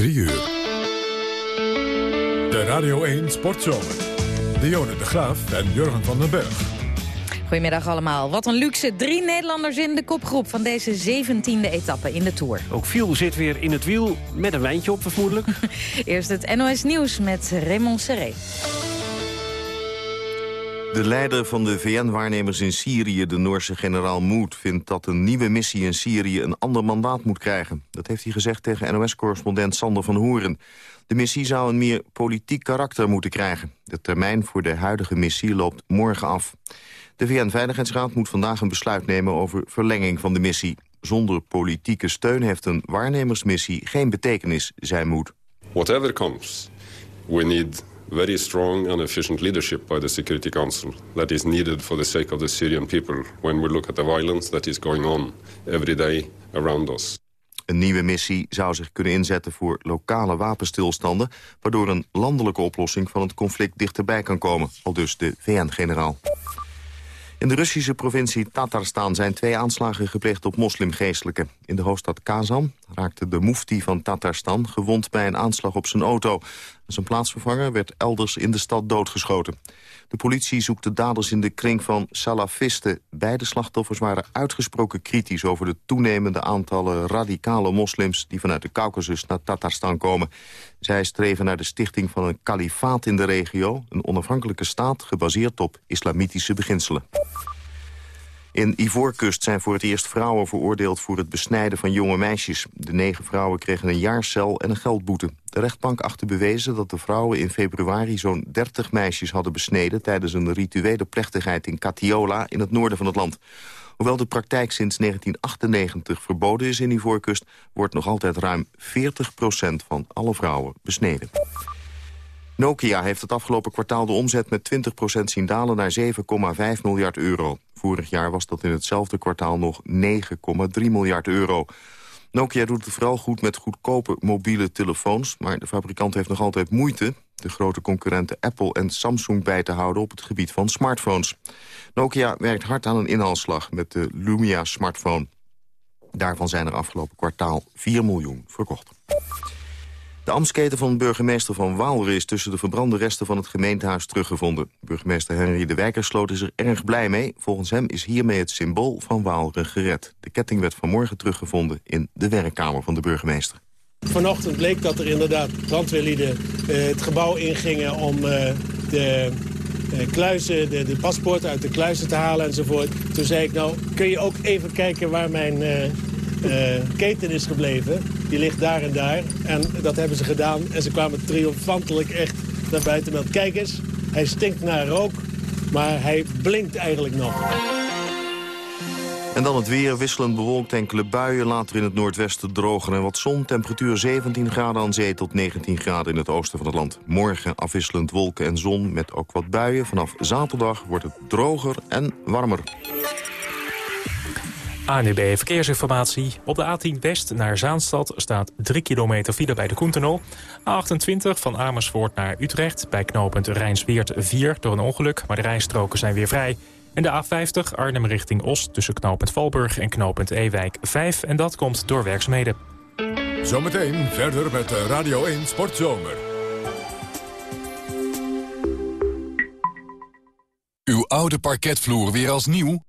3 uur. De Radio 1 Sportzomer. Dionne de Graaf en Jurgen van den Berg. Goedemiddag allemaal. Wat een luxe. Drie Nederlanders in de kopgroep van deze 17e etappe in de Tour. Ook Viel zit weer in het wiel, met een wijntje op vermoedelijk. Eerst het NOS Nieuws met Raymond Serré. De leider van de VN-waarnemers in Syrië, de Noorse generaal Moed... vindt dat een nieuwe missie in Syrië een ander mandaat moet krijgen. Dat heeft hij gezegd tegen NOS-correspondent Sander van Hoeren. De missie zou een meer politiek karakter moeten krijgen. De termijn voor de huidige missie loopt morgen af. De VN-veiligheidsraad moet vandaag een besluit nemen over verlenging van de missie. Zonder politieke steun heeft een waarnemersmissie geen betekenis, zei Moed. Whatever comes, we need very strong and efficient leadership by the Security Council that is needed for the sake of the Syrian people when we look at the violence that is going on every day around us. Een nieuwe missie zou zich kunnen inzetten voor lokale wapenstilstanden... waardoor een landelijke oplossing van het conflict dichterbij kan komen. Al dus de VN-generaal. In de Russische provincie Tatarstan zijn twee aanslagen gepleegd op moslimgeestelijken. In de hoofdstad Kazan raakte de mufti van Tatarstan gewond bij een aanslag op zijn auto. Zijn plaatsvervanger werd elders in de stad doodgeschoten. De politie zoekt de daders in de kring van salafisten. Beide slachtoffers waren uitgesproken kritisch over de toenemende aantallen radicale moslims die vanuit de Caucasus naar Tatarstan komen. Zij streven naar de stichting van een kalifaat in de regio, een onafhankelijke staat gebaseerd op islamitische beginselen. In Ivoorkust zijn voor het eerst vrouwen veroordeeld voor het besnijden van jonge meisjes. De negen vrouwen kregen een jaarcel en een geldboete. De rechtbank achtte bewezen dat de vrouwen in februari zo'n 30 meisjes hadden besneden... tijdens een rituele plechtigheid in Katiola in het noorden van het land. Hoewel de praktijk sinds 1998 verboden is in Ivoorkust... wordt nog altijd ruim 40% van alle vrouwen besneden. Nokia heeft het afgelopen kwartaal de omzet met 20% zien dalen naar 7,5 miljard euro. Vorig jaar was dat in hetzelfde kwartaal nog 9,3 miljard euro. Nokia doet het vooral goed met goedkope mobiele telefoons... maar de fabrikant heeft nog altijd moeite de grote concurrenten Apple en Samsung bij te houden op het gebied van smartphones. Nokia werkt hard aan een inhaalslag met de Lumia smartphone. Daarvan zijn er afgelopen kwartaal 4 miljoen verkocht. De ambtsketen van burgemeester van Waalre is tussen de verbrande resten van het gemeentehuis teruggevonden. Burgemeester Henry de Wijkersloot is er erg blij mee. Volgens hem is hiermee het symbool van Waalre gered. De ketting werd vanmorgen teruggevonden in de werkkamer van de burgemeester. Vanochtend bleek dat er inderdaad brandweerlieden uh, het gebouw ingingen om uh, de uh, kluizen, de, de paspoorten uit de kluizen te halen enzovoort. Toen zei ik, nou kun je ook even kijken waar mijn keten is gebleven. Die ligt daar en daar. En dat hebben ze gedaan. En ze kwamen triomfantelijk echt naar buiten. Met, kijk eens, hij stinkt naar rook, maar hij blinkt eigenlijk nog. En dan het weer, wisselend bewolkt enkele buien, later in het noordwesten droger en wat zon. Temperatuur 17 graden aan zee tot 19 graden in het oosten van het land. Morgen afwisselend wolken en zon met ook wat buien. Vanaf zaterdag wordt het droger en warmer. ANUB Verkeersinformatie. Op de A10 West naar Zaanstad staat 3 kilometer file bij de Koentunnel. A28 van Amersfoort naar Utrecht bij knooppunt Rijnsweert 4 door een ongeluk... maar de rijstroken zijn weer vrij. En de A50 Arnhem richting Oost tussen knooppunt Valburg en knooppunt Ewijk 5. En dat komt door werkzaamheden. Zometeen verder met Radio 1 Sportzomer. Uw oude parketvloer weer als nieuw?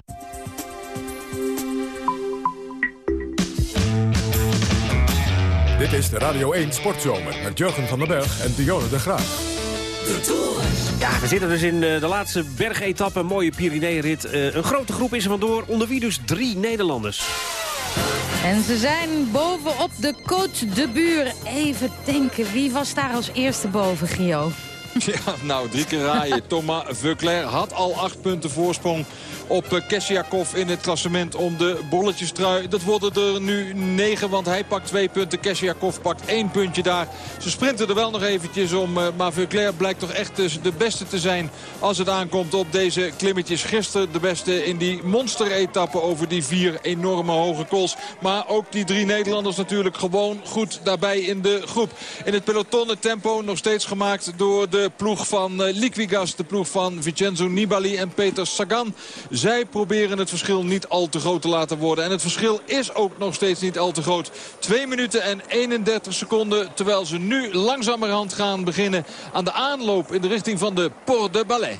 Dit is de Radio 1 Sportzomer met Jurgen van den Berg en Dionne de Graaf. Ja, we zitten dus in eh, de laatste bergetappe, een mooie Pyrenee-rit. Eh, een grote groep is er vandoor, onder wie dus drie Nederlanders. En ze zijn bovenop de Côte de Buur. Even denken, wie was daar als eerste boven, Gio? Ja, nou, drie keer raaien. Thomas Veuclair had al acht punten voorsprong op eh, Kesjakov in het klassement om de bolletjestrui. Dat worden er nu negen, want hij pakt twee punten. Kesjakov pakt één puntje daar. Ze sprinten er wel nog eventjes om, eh, maar Veuclair blijkt toch echt dus de beste te zijn als het aankomt op deze klimmetjes. Gisteren de beste in die monster-etappe over die vier enorme hoge kools. Maar ook die drie Nederlanders natuurlijk gewoon goed daarbij in de groep. In het peloton het tempo nog steeds gemaakt door de ploeg van uh, Liquigas. De ploeg van Vincenzo Nibali en Peter Sagan. Zij proberen het verschil niet al te groot te laten worden. En het verschil is ook nog steeds niet al te groot. 2 minuten en 31 seconden. Terwijl ze nu langzamerhand gaan beginnen aan de aanloop in de richting van de Port de Ballet.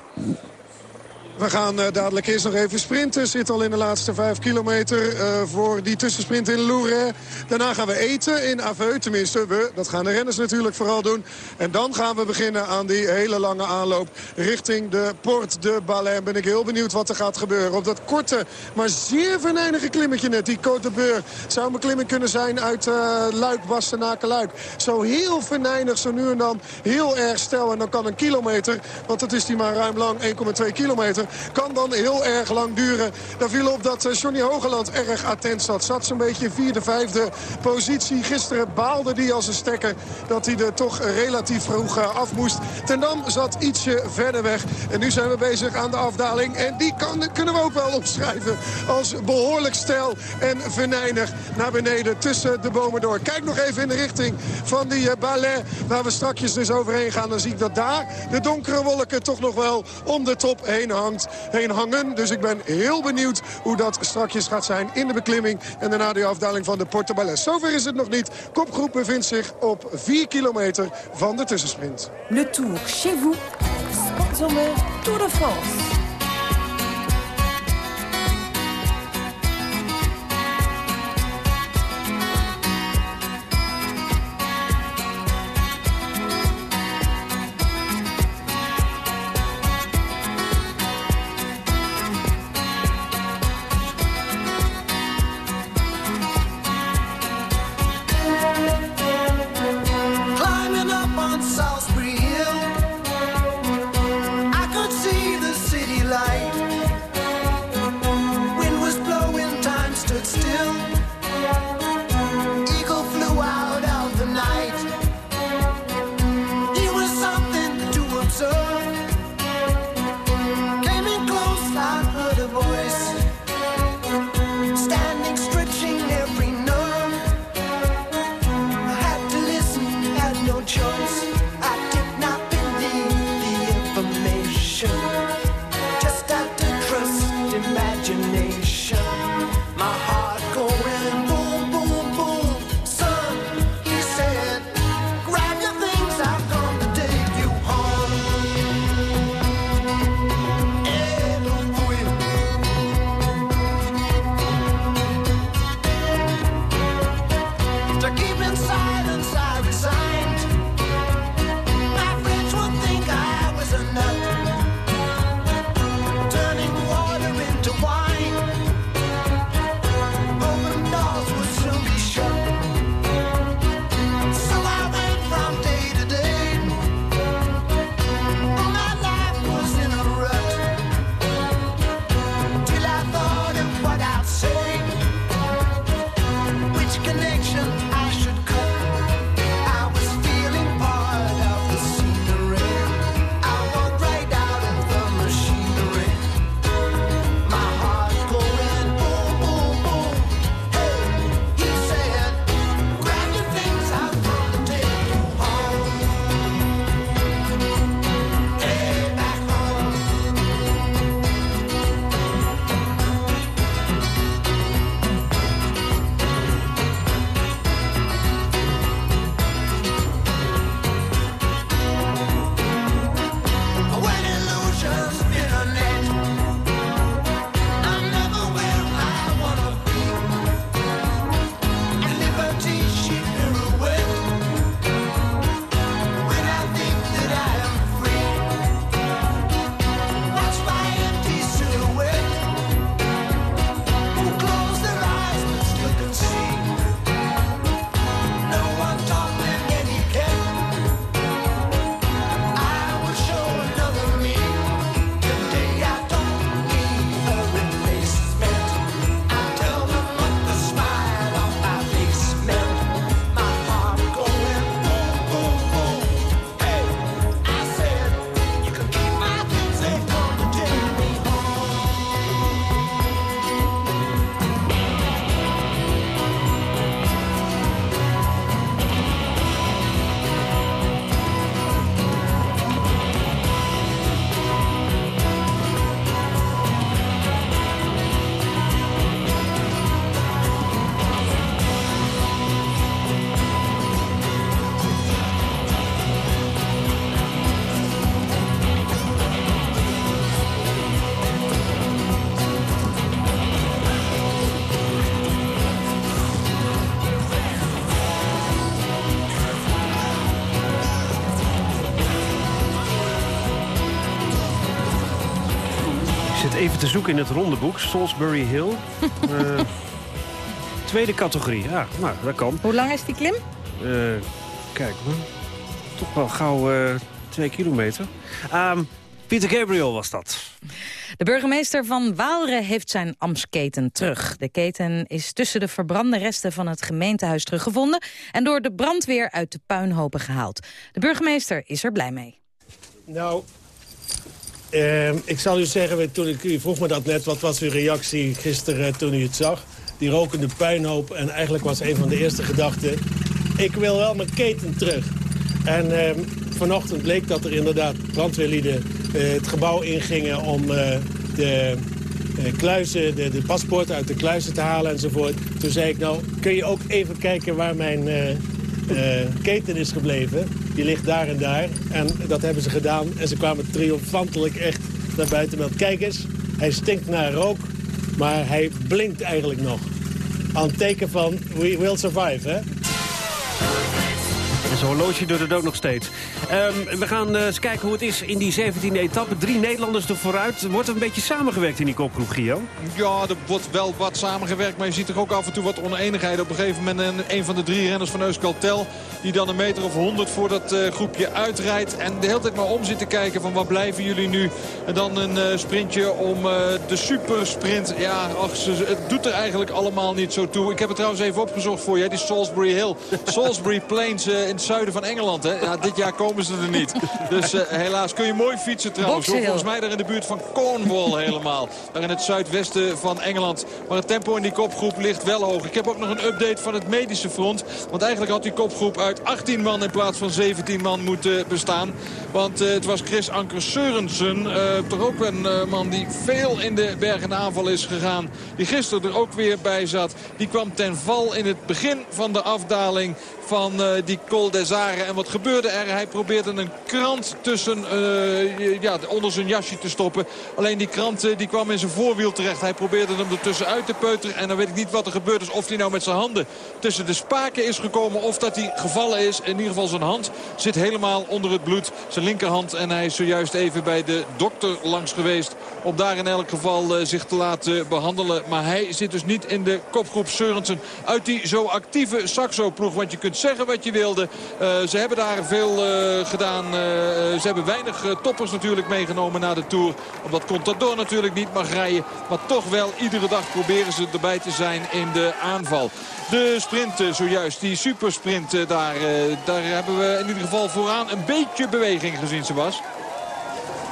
We gaan uh, dadelijk eerst nog even sprinten. Zit al in de laatste vijf kilometer uh, voor die tussensprint in Lourdes. Daarna gaan we eten in Aveu. Tenminste, we, dat gaan de renners natuurlijk vooral doen. En dan gaan we beginnen aan die hele lange aanloop richting de Port de Balais. Ben ik heel benieuwd wat er gaat gebeuren. Op dat korte, maar zeer venijnige klimmetje net. Die Côte de Beur zou een beklimming kunnen zijn uit uh, Luik, Bastenaken, Luik. Zo heel venijnig, zo nu en dan heel erg stel. En dan kan een kilometer, want dat is die maar ruim lang, 1,2 kilometer kan dan heel erg lang duren. Daar viel op dat eh, Johnny Hogeland erg attent zat. Zat zo'n beetje in vierde, vijfde positie. Gisteren baalde hij als een stekker dat hij er toch relatief vroeg eh, af moest. Ten Dam zat ietsje verder weg. En nu zijn we bezig aan de afdaling. En die kan, kunnen we ook wel opschrijven als behoorlijk stijl en venijnig naar beneden tussen de bomen door. Kijk nog even in de richting van die uh, ballet waar we strakjes dus overheen gaan. Dan zie ik dat daar de donkere wolken toch nog wel om de top heen heen hangen. Dus ik ben heel benieuwd hoe dat strakjes gaat zijn in de beklimming. En daarna de afdaling van de Porte Ballet. Zover is het nog niet. Kopgroep bevindt zich op 4 kilometer van de tussensprint. Le Tour chez vous. Sportzomer Tour de France. Zit even te zoeken in het rondeboek. Salisbury Hill. Eh, tweede categorie. Ja, nou, dat kan. Hoe lang is die klim? Eh, kijk, hoor. toch wel gauw eh, twee kilometer. Um, Pieter Gabriel was dat. De burgemeester van Waalre heeft zijn Amsketen terug. De keten is tussen de verbrande resten van het gemeentehuis teruggevonden... en door de brandweer uit de puinhopen gehaald. De burgemeester is er blij mee. Nou, uh, ik zal u zeggen, toen u vroeg me dat net... wat was uw reactie gisteren toen u het zag? Die rokende puinhoop. En eigenlijk was een van de eerste gedachten... ik wil wel mijn keten terug. En uh, vanochtend bleek dat er inderdaad brandweerlieden uh, het gebouw ingingen... om uh, de kluizen, de, de paspoorten uit de kluizen te halen enzovoort. Toen zei ik, nou, kun je ook even kijken waar mijn keten is gebleven? Die ligt daar en daar. En dat hebben ze gedaan. En ze kwamen triomfantelijk echt naar buiten met... kijk eens, hij stinkt naar rook, maar hij blinkt eigenlijk nog. Aan teken van we will survive, hè? En zo'n horloge doet het ook nog steeds. Um, we gaan uh, eens kijken hoe het is in die 17e etappe. Drie Nederlanders er vooruit. Wordt er een beetje samengewerkt in die kopgroep, Gio? Ja, er wordt wel wat samengewerkt. Maar je ziet toch ook af en toe wat oneenigheid. Op een gegeven moment een, een van de drie renners van Euskaltel... die dan een meter of honderd voor dat uh, groepje uitrijdt. En de hele tijd maar om zit te kijken van wat blijven jullie nu. En dan een uh, sprintje om de supersprint. Ja, ach, ze, het doet er eigenlijk allemaal niet zo toe. Ik heb het trouwens even opgezocht voor je. Die Salisbury Hill. Salisbury Plains in het zuiden van Engeland. Hè? Ja, dit jaar komen ze er niet. Dus uh, helaas kun je mooi fietsen trouwens. Hoor. Volgens mij daar in de buurt van Cornwall helemaal. Daar in het zuidwesten van Engeland. Maar het tempo in die kopgroep ligt wel hoog. Ik heb ook nog een update van het medische front. Want eigenlijk had die kopgroep uit 18 man in plaats van 17 man moeten bestaan. Want uh, het was Chris Anker Seurensen. Uh, toch ook een man die veel in de bergen aanval is gegaan. Die gisteren er ook weer bij zat. Die kwam ten val in het begin van de afdaling van die Col des Arts. En wat gebeurde er? Hij probeerde een krant tussen, uh, ja, onder zijn jasje te stoppen. Alleen die krant uh, die kwam in zijn voorwiel terecht. Hij probeerde hem ertussen uit te peuteren. En dan weet ik niet wat er gebeurd is. Of hij nou met zijn handen tussen de spaken is gekomen. Of dat hij gevallen is. In ieder geval zijn hand zit helemaal onder het bloed. Zijn linkerhand. En hij is zojuist even bij de dokter langs geweest. Om daar in elk geval uh, zich te laten behandelen. Maar hij zit dus niet in de kopgroep Seurensen. Uit die zo actieve Saxo-ploeg. Want je kunt zeggen wat je wilde. Uh, ze hebben daar veel uh, gedaan. Uh, ze hebben weinig toppers natuurlijk meegenomen naar de Tour. Omdat Contador natuurlijk niet mag rijden. Maar toch wel iedere dag proberen ze erbij te zijn in de aanval. De sprint zojuist, die supersprint daar, daar hebben we in ieder geval vooraan een beetje beweging gezien, Sebas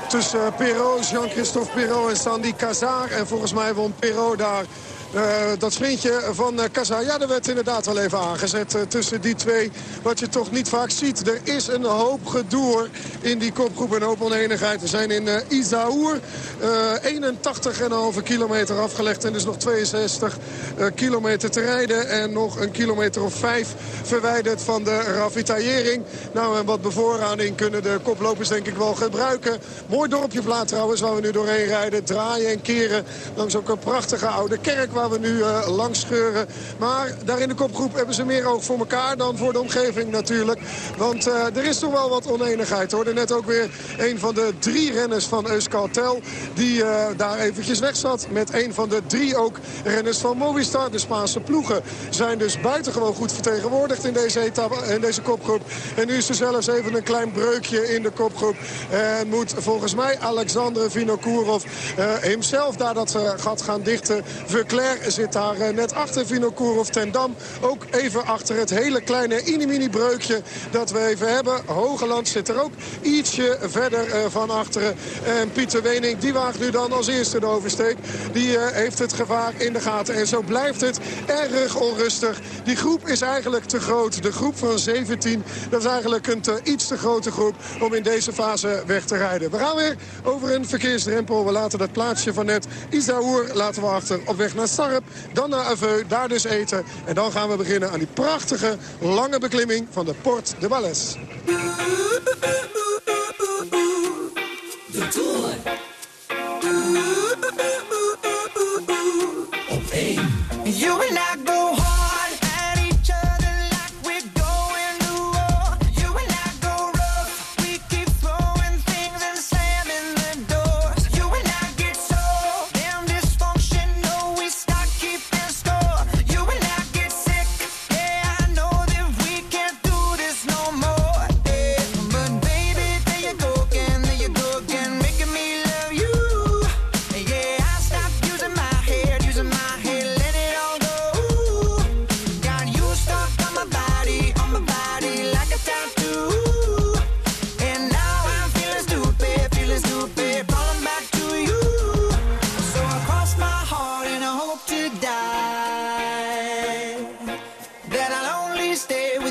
tussen Perrault, Jean-Christophe Perrault en Sandy Cazar. En volgens mij won Perrault daar dat sprintje van uh, Kaza, ja, werd inderdaad wel even aangezet uh, tussen die twee. Wat je toch niet vaak ziet. Er is een hoop gedoe in die kopgroep, een hoop oneenigheid. We zijn in Izaour, 81,5 kilometer afgelegd. En dus nog 62 kilometer te rijden. En nog een kilometer of vijf verwijderd van de ravitaillering. Nou, en wat bevoorrading kunnen de koplopers denk ik wel gebruiken. Mooi dorpje Vlaat trouwens, waar we nu doorheen rijden. Draaien en keren langs ook een prachtige oude kerk waar we nu uh, langs scheuren. Maar daar in de kopgroep hebben ze meer oog voor elkaar dan voor de omgeving natuurlijk. Want uh, er is toch wel wat oneenigheid. Hoorde net ook weer een van de drie renners van Euskaltel. Die uh, daar eventjes weg zat. Met een van de drie ook renners van Movistar. De Spaanse ploegen zijn dus buitengewoon goed vertegenwoordigd in deze, etappe, in deze kopgroep. En nu is er zelfs even een klein breukje in de kopgroep. En moet volgens mij Alexander Vinokourov hemzelf daar dat gat gaan dichten. Zit daar eh, net achter Vinokourov ten Dam. Ook even achter het hele kleine mini-mini breukje dat we even hebben. Hogeland zit er ook ietsje verder uh, van achteren. En Pieter Wening die waagt nu dan als eerste de oversteek. Die uh, heeft het gevaar in de gaten. En zo blijft het erg onrustig. Die groep is eigenlijk te groot. De groep van 17, dat is eigenlijk een iets te grote groep om in deze fase weg te rijden. We gaan weer over een verkeersdrempel. We laten dat plaatsje van net Isaour laten we achter op weg naar Sarp, dan naar Aveu, daar dus eten. En dan gaan we beginnen aan die prachtige lange beklimming van de Port de Balles. De Tour. Op één. You and I go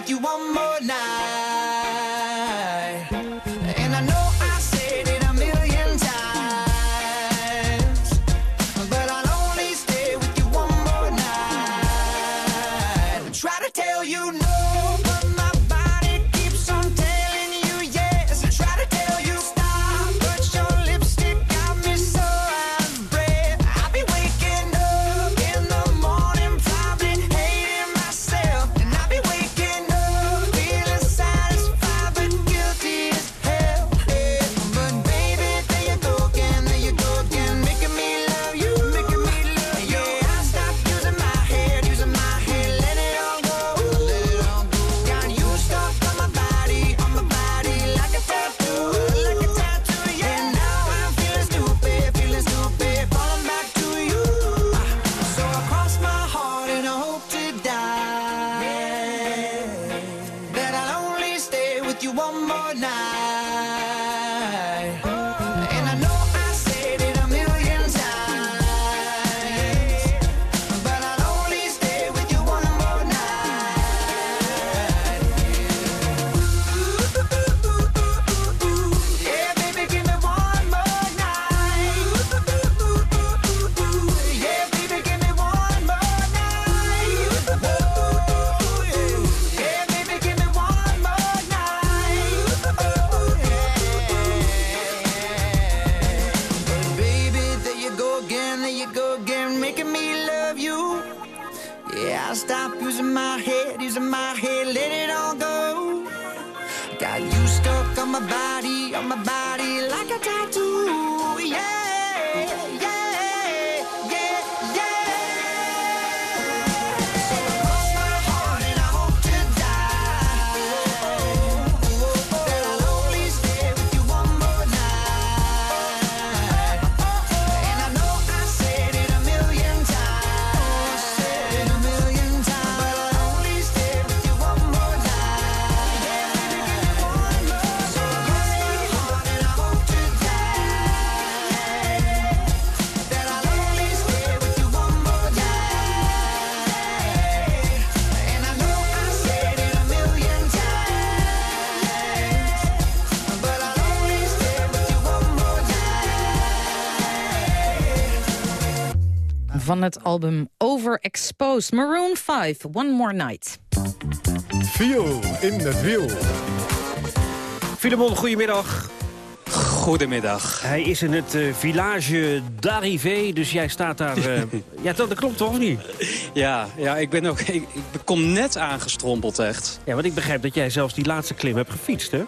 you one more night. Van het album Overexposed, Maroon 5, One More Night. Viool in het wiel. Filemon, goedemiddag. Goedemiddag. Hij is in het eh, village d'Arrivée, dus jij staat daar... eh, ja, dat, dat klopt toch, of niet? Ja, ja ik, ben ook, ik, ik kom net aangestrompeld, echt. Ja, want ik begrijp dat jij zelfs die laatste klim hebt gefietst, hè?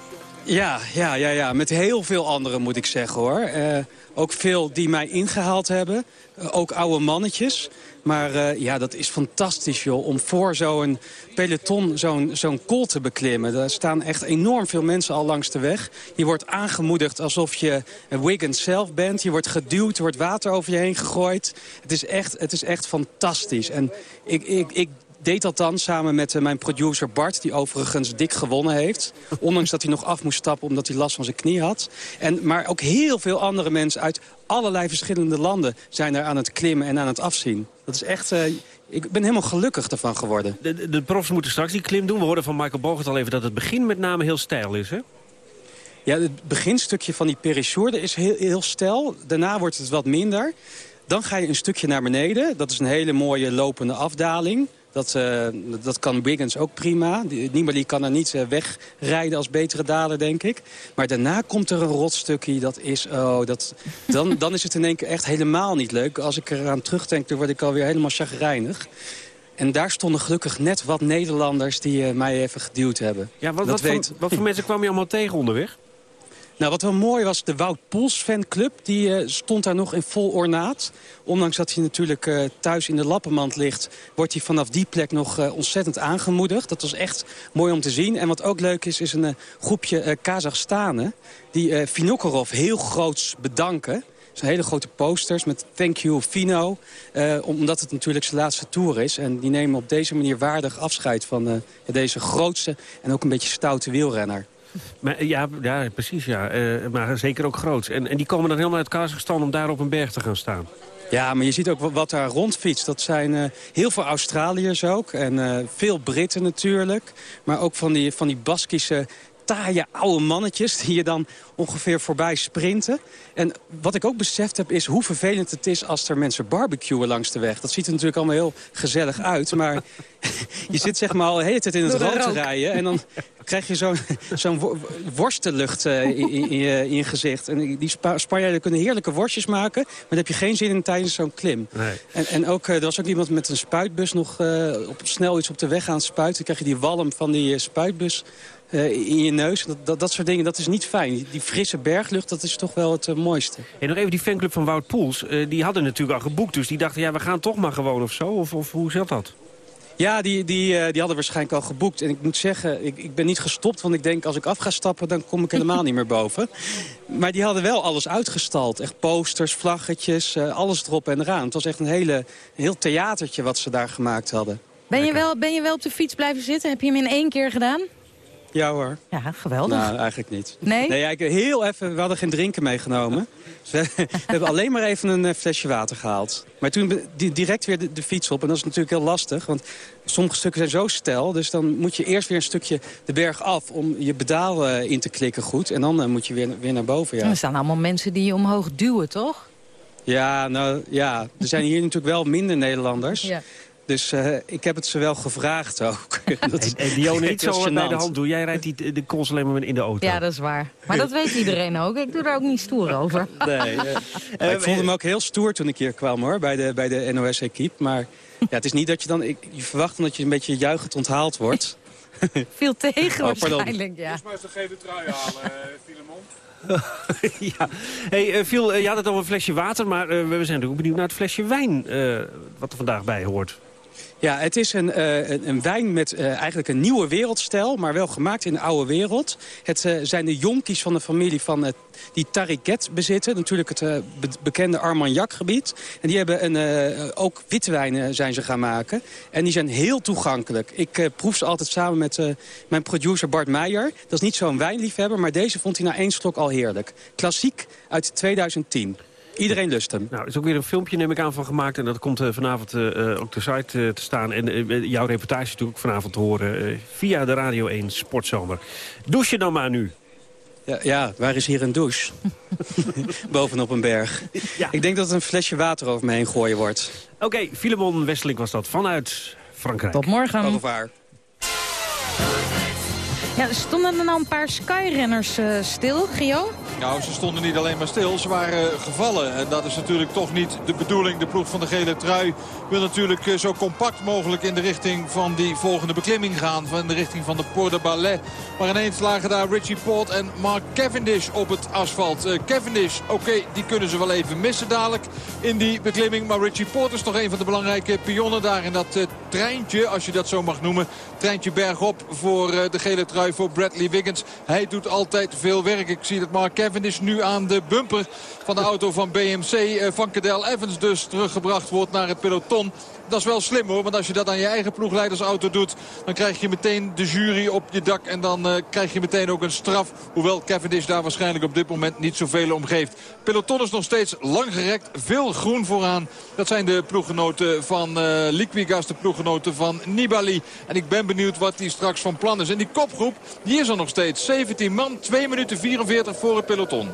Ja, ja, ja, ja. met heel veel anderen moet ik zeggen, hoor. Eh, ook veel die mij ingehaald hebben. Eh, ook oude mannetjes. Maar eh, ja, dat is fantastisch, joh. Om voor zo'n peloton zo'n zo'n kool te beklimmen. Daar staan echt enorm veel mensen al langs de weg. Je wordt aangemoedigd alsof je Wiggins zelf bent. Je wordt geduwd, er wordt water over je heen gegooid. Het is echt, het is echt fantastisch. En ik, ik, ik deed dat dan samen met eh, mijn producer Bart... die overigens dik gewonnen heeft. Ondanks dat hij nog af moest stappen omdat hij last van zijn knie had. En, maar ook heel veel andere mensen uit allerlei verschillende landen... zijn er aan het klimmen en aan het afzien. Dat is echt... eh, ik ben helemaal gelukkig ervan geworden. De, de, de profs moeten straks die klim doen. We hoorden van Michael Bogert al even dat het begin met name heel stijl is, hè? Ja, het beginstukje van die Perissourde is heel, heel stijl. Daarna wordt het wat minder. Dan ga je een stukje naar beneden. Dat is een hele mooie lopende afdaling. Dat, eh, dat kan Wiggins ook prima. Die- Nibali kan er niet eh, wegrijden als betere daler, denk ik. Maar daarna komt er een rotstukje. Dat is, oh, dat, dan, dan is het in één keer echt helemaal niet leuk. Als ik eraan terugdenk, dan word ik alweer helemaal chagrijnig. En daar stonden gelukkig net wat Nederlanders die eh, mij even geduwd hebben. Ja, wat, Dat wat, weet- voor, wat voor mensen kwam je allemaal tegen onderweg? Nou, wat wel mooi was, de Wout Poels fanclub, die eh, stond daar nog in vol ornaat. Ondanks dat hij natuurlijk eh, thuis in de lappenmand ligt, wordt hij vanaf die plek nog eh, ontzettend aangemoedigd. Dat was echt mooi om te zien. En wat ook leuk is, is een groepje Kazachstanen die Vinokorov heel groots bedanken. Hele grote posters met thank you Fino. omdat het natuurlijk zijn laatste tour is. En die nemen op deze manier waardig afscheid van deze grootste en ook een beetje stoute wielrenner. Maar, eh, ja, ja, precies, ja. Eh, maar zeker ook groot. En, en die komen dan helemaal uit Kazachstan om daar op een berg te gaan staan. Ja, maar je ziet ook wa- wat daar rondfietst. Dat zijn eh, heel veel Australiërs ook. En veel Britten natuurlijk. Maar ook van die, van die Baskische taaie oude mannetjes... die je dan ongeveer voorbij sprinten. En wat ik ook beseft heb is hoe vervelend het is... als er mensen barbecuen langs de weg. Dat ziet er natuurlijk allemaal heel gezellig uit. Maar je zit zeg maar al de hele tijd in het rood te rijden... en dan krijg je zo'n zo'n wo- worstenlucht eh, in, in, je, in je gezicht. En die Spa Spanjaarden kunnen heerlijke worstjes maken... maar daar heb je geen zin in tijdens zo'n klim. Nee. En, en ook, eh, er was ook iemand met een spuitbus nog eh, op, snel iets op de weg aan het spuiten. Dan krijg je die walm van die eh, spuitbus eh, in je neus. Dat, dat, dat soort dingen, dat is niet fijn. Die, frisse berglucht, dat is toch wel het eh, mooiste. En nog even die fanclub van Wout Poels. eh, die hadden natuurlijk al geboekt, dus die dachten... ja, we gaan toch maar gewoon of zo. Of, of hoe zat dat? Ja, die, die, eh, die hadden waarschijnlijk al geboekt. En ik moet zeggen, ik, ik ben niet gestopt. Want ik denk, als ik af ga stappen, dan kom ik helemaal niet meer boven. Maar die hadden wel alles uitgestald. Echt posters, vlaggetjes, eh, alles erop en eraan. Het was echt een, hele, een heel theatertje wat ze daar gemaakt hadden. Ben je, wel, ben je wel op de fiets blijven zitten? Heb je hem in één keer gedaan? Ja hoor. Ja, geweldig. Nou, eigenlijk niet. Nee? Nee, heel even, we hadden geen drinken meegenomen. Dus we, we hebben alleen maar even een eh, flesje water gehaald. Maar toen direct weer de, de fiets op. En dat is natuurlijk heel lastig. Want sommige stukken zijn zo stijl. Dus dan moet je eerst weer een stukje de berg af... om je pedaal eh, in te klikken goed. En dan eh, moet je weer, weer naar boven, ja. Er staan allemaal mensen die je omhoog duwen, toch? Ja, nou ja. Er zijn hier natuurlijk wel minder Nederlanders. Ja. Dus eh, ik heb het ze wel gevraagd ook. dat is En, en Dionne, niet zo bij de hand doen. Jij rijdt die, de kools alleen maar in de auto. Ja, dat is waar. Maar dat weet iedereen ook. Ik doe daar ook niet stoer over. Nee, eh, ik voelde me ook heel stoer toen ik hier kwam hoor, bij de, bij de NOS-equipe. Maar ja, het is niet dat je dan... Ik, je verwacht dan dat je een beetje juichend onthaald wordt. Viel tegen Oh, pardon. waarschijnlijk, ja. maar eens de gele trui halen, Filemon. ja. Hey, eh, Phil, eh, je had het over een flesje water, maar eh, we zijn ook benieuwd naar het flesje wijn eh, wat er vandaag bij hoort. Ja, het is een, eh, een, wijn met eh, eigenlijk een nieuwe wereldstijl, maar wel gemaakt in de oude wereld. Het eh, zijn de jonkies van de familie van, die Tariquet bezitten. Natuurlijk het be- bekende Armagnac-gebied. En die hebben een, ook witte wijnen zijn ze gaan maken. En die zijn heel toegankelijk. Ik proef ze altijd samen met mijn producer Bart Meijer. Dat is niet zo'n wijnliefhebber, maar deze vond hij na één slok al heerlijk. Klassiek uit 2010. Iedereen lust hem. Nou, er is ook weer een filmpje, neem ik aan, van gemaakt. En dat komt eh, vanavond eh, eh, ook op de site te staan. En jouw reportage is natuurlijk ook vanavond te horen eh, via de Radio 1 Sportzomer. Douche dan maar nu. Ja, ja, waar is hier een douche? Bovenop een berg. Ik denk dat er een flesje water over me heen gooien wordt. Oké, Filemon Westeling was dat vanuit Frankrijk. Tot morgen. Revoir. Ja, stonden er nou een paar skyrenners eh, stil, Gio? Nou, ze stonden niet alleen maar stil, ze waren gevallen. En dat is natuurlijk toch niet de bedoeling. De ploeg van de gele trui wil natuurlijk eh, zo compact mogelijk in de richting van die volgende beklimming gaan. Van de richting van de Port de Ballet. Maar ineens lagen daar Richie Port en Mark Cavendish op het asfalt. Eh, Cavendish, oké, die kunnen ze wel even missen dadelijk in die beklimming. Maar Richie Port is toch een van de belangrijke pionnen daar in dat eh, treintje, als je dat zo mag noemen. Treintje bergop voor eh, de gele trui voor Bradley Wiggins. Hij doet altijd veel werk. Ik zie dat Mark Cavendish nu aan de bumper van de auto van BMC eh, van Cadel Evans dus teruggebracht wordt naar het peloton. Dat is wel slim hoor, want als je dat aan je eigen ploegleidersauto doet... dan krijg je meteen de jury op je dak en dan eh, krijg je meteen ook een straf. Hoewel Cavendish daar waarschijnlijk op dit moment niet zoveel om geeft. Peloton is nog steeds lang gerekt, veel groen vooraan. Dat zijn de ploeggenoten van eh Liquigas, de ploeggenoten van Nibali. En ik ben benieuwd wat die straks van plan is. En die kopgroep, die is er nog steeds. 17 man, 2 minuten 44 voor het peloton.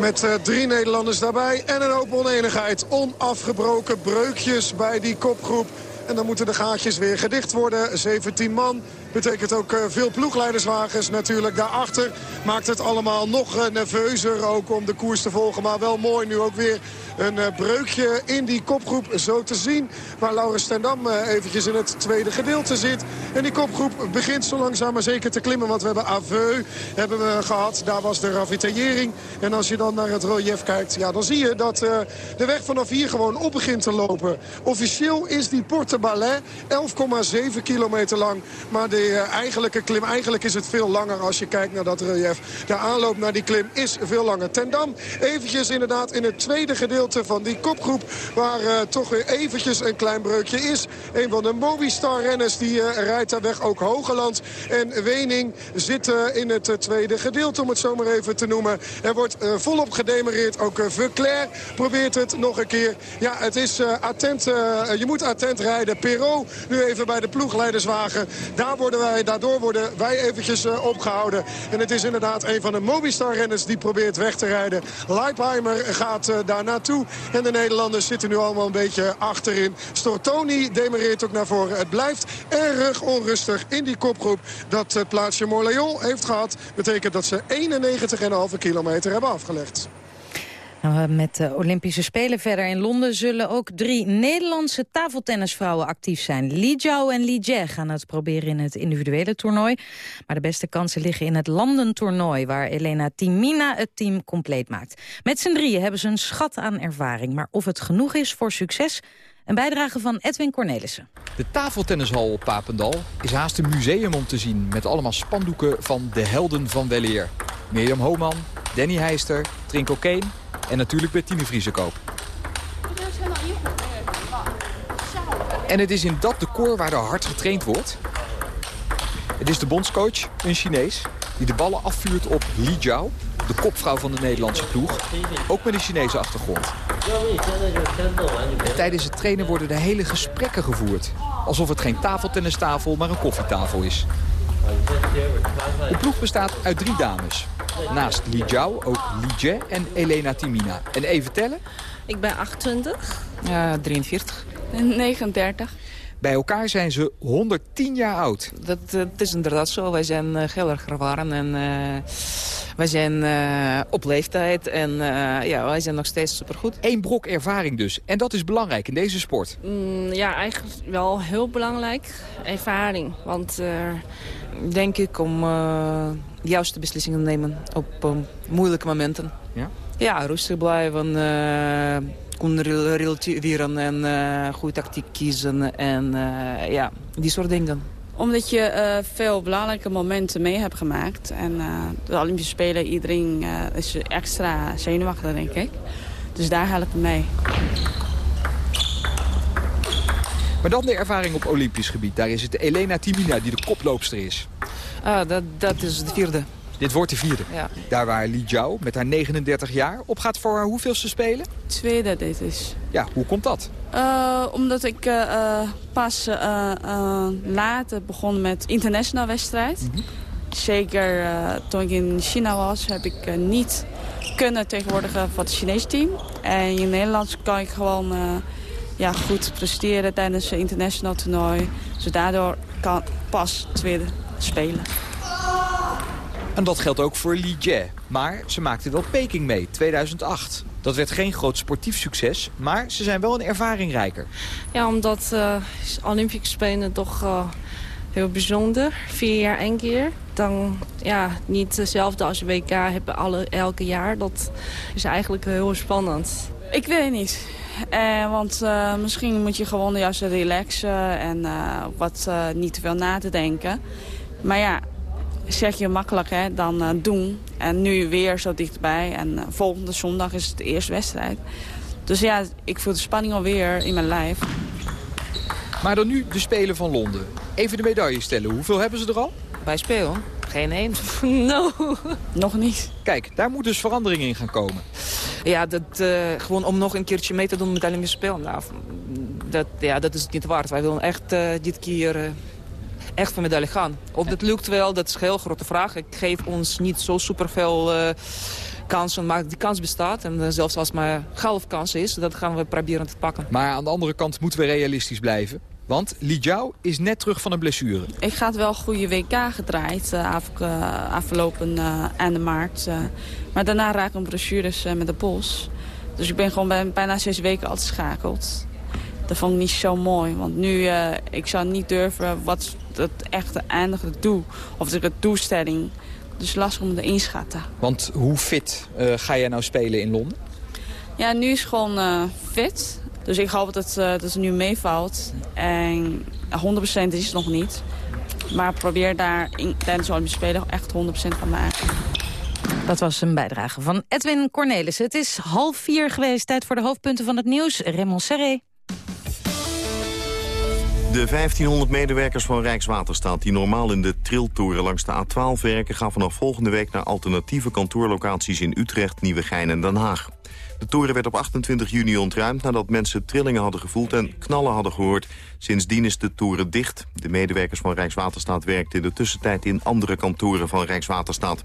Met eh, drie Nederlanders daarbij en een hoop oneenigheid. Onafgebroken breukjes bij die kopgroep. En dan moeten de gaatjes weer gedicht worden. 17 man. Betekent ook eh, veel ploegleiderswagens natuurlijk daarachter. Maakt het allemaal nog eh, nerveuzer ook om de koers te volgen. Maar wel mooi nu ook weer een eh, breukje in die kopgroep zo te zien. Waar Laurens Stendam eventjes in het tweede gedeelte zit. En die kopgroep begint zo langzaam maar zeker te klimmen. Want we hebben Aveu hebben we gehad. Daar was de ravitaillering. En als je dan naar het relief kijkt, ja, dan zie je dat de weg vanaf hier gewoon op begint te lopen. Officieel is die Porte Ballet 11,7 kilometer lang. Maar de eigenlijke klim, eigenlijk is het veel langer als je kijkt naar dat relief. De aanloop naar die klim is veel langer. Ten Dam eventjes inderdaad in het tweede gedeelte van die kopgroep. Waar eh, toch weer eventjes een klein breukje is. Een van de Movistar renners die eh, rijdt daar weg. Ook Hogeland en Wening zitten in het eh, tweede gedeelte om het zo maar even te noemen. Er wordt eh, volop gedemereerd. Ook Verclair probeert het nog een keer. Ja, het is eh, attent. eh, je moet attent rijden. Perot nu even bij de ploegleiderswagen. Daar worden wij, daardoor worden wij eventjes eh, opgehouden. En het is inderdaad een van de Mobistar-renners die probeert weg te rijden. Leipheimer gaat eh, daar naartoe. En de Nederlanders zitten nu allemaal een beetje achterin. Stortoni demereert ook naar voren. Het blijft erg onrustig in die kopgroep. Dat het plaatsje Morleon heeft gehad. Betekent dat ze 91,5 kilometer hebben afgelegd. Nou, met de Olympische Spelen verder in Londen zullen ook drie Nederlandse tafeltennisvrouwen actief zijn. Li Jiao en Li Jie gaan het proberen in het individuele toernooi. Maar de beste kansen liggen in het landentoernooi, waar Elena Timina het team compleet maakt. Met z'n drieën hebben ze een schat aan ervaring. Maar of het genoeg is voor succes, een bijdrage van Edwin Cornelissen. De tafeltennishal op Papendal is haast een museum om te zien... met allemaal spandoeken van de helden van weleer. Mirjam Homan, Danny Heister, Trinko Keen en natuurlijk Bettine Vriesekoop. En het is in dat decor waar er hard getraind wordt. Het is de bondscoach, een Chinees, die de ballen afvuurt op Li Jiao... de kopvrouw van de Nederlandse ploeg, ook met een Chinese achtergrond. Tijdens het trainen worden de hele gesprekken gevoerd. Alsof het geen tafeltennistafel, maar een koffietafel is. De ploeg bestaat uit drie dames. Naast Li Jiao ook Li Jie en Elena Timina. En even tellen? Ik ben 28. Ja, 43. 39. Bij elkaar zijn ze 110 jaar oud. Dat, het is inderdaad zo. Wij zijn uh, heel erg gewaren en uh, wij zijn uh, op leeftijd en ja, wij zijn nog steeds supergoed. Eén brok ervaring dus. En dat is belangrijk in deze sport. Mm, ja, eigenlijk wel heel belangrijk. Ervaring. Want denk ik om de juiste beslissingen te nemen op moeilijke momenten. Ja? Ja, rustig blijven kunnen relativeren en uh, goede tactiek kiezen en uh, ja, die soort dingen. Omdat je uh, veel belangrijke momenten mee hebt gemaakt. En de Olympische Spelen, iedereen is extra zenuwachtig, denk ik. Dus daar helpt het mee. Maar dan de ervaring op Olympisch gebied. Daar is het Elena Timina die de koploopster is. Ah, dat, dat is de vierde. Dit wordt de vierde. Ja. Daar waar Li Jiao met haar 39 jaar op gaat voor haar hoeveelste spelen? Tweede dit is. Ja, hoe komt dat? Uh, omdat ik uh, pas uh, later begon met internationale wedstrijd. Mm -hmm. Zeker toen ik in China was, heb ik niet kunnen tegenwoordigen voor het Chinese team. En in Nederland kan ik gewoon ja, goed presteren tijdens het international toernooi. Dus daardoor kan pas tweede spelen. En dat geldt ook voor Li Jie. Maar ze maakte wel Peking mee, 2008. Dat werd geen groot sportief succes, maar ze zijn wel een ervaringrijker. Ja, omdat uh, Olympische Spelen toch uh, heel bijzonder. Vier jaar één keer. Dan ja, niet hetzelfde als WK hebben alle, elke jaar. Dat is eigenlijk heel spannend. Ik weet niet. Eh, want uh, misschien moet je gewoon juist relaxen en uh, wat niet te veel na te denken. Maar ja, zeg je makkelijk hè, dan uh, doen. En nu weer zo dichtbij. En uh, volgende zondag is het de eerste wedstrijd. Dus ja, ik voel de spanning alweer in mijn lijf. Maar dan nu de Spelen van Londen. Even de medailles stellen. Hoeveel hebben ze er al? Bij Spelen? Geen één. no. Nog niet. Kijk, daar moet dus verandering in gaan komen. Ja, dat, uh, gewoon om nog een keertje mee te doen met Olympische Spelen. Nou, dat, ja, dat is het niet waard. Wij willen echt dit keer echt voor medaille gaan. Of dat lukt wel, dat is een heel grote vraag. Ik geef ons niet zo superveel uh, kansen, maar die kans bestaat. En uh, zelfs als het maar half kans is, dat gaan we proberen te pakken. Maar aan de andere kant moeten we realistisch blijven. Want Li Jiao is net terug van een blessure. Ik ga het wel een goede WK gedraaid, uh, af, afgelopen uh, einde maart. maar daarna raken mijn brochures met de pols. Dus ik ben gewoon bij, bijna zes weken al geschakeld. Dat vond ik niet zo mooi. Want nu, ik zou niet durven wat het echte eindige doel. Of de doelstelling. Dus lastig om te inschatten. Want hoe fit uh, ga jij nou spelen in Londen? Ja, nu is gewoon uh, fit. Dus ik hoop dat, uh, dat het nu meevalt. En 100% is het nog niet. Maar probeer daar in, tijdens de Olympische Spelen echt 100% van maken. Dat was een bijdrage van Edwin Cornelissen. Het is half vier geweest. Tijd voor de hoofdpunten van het nieuws. Raymond Serré. De 1500 medewerkers van Rijkswaterstaat die normaal in de triltoren langs de A12 werken... gaan vanaf volgende week naar alternatieve kantoorlocaties in Utrecht, Nieuwegein en Den Haag. De toren werd op 28 juni ontruimd nadat mensen trillingen hadden gevoeld en knallen hadden gehoord. Sindsdien is de toren dicht. De medewerkers van Rijkswaterstaat werkten in de tussentijd in andere kantoren van Rijkswaterstaat.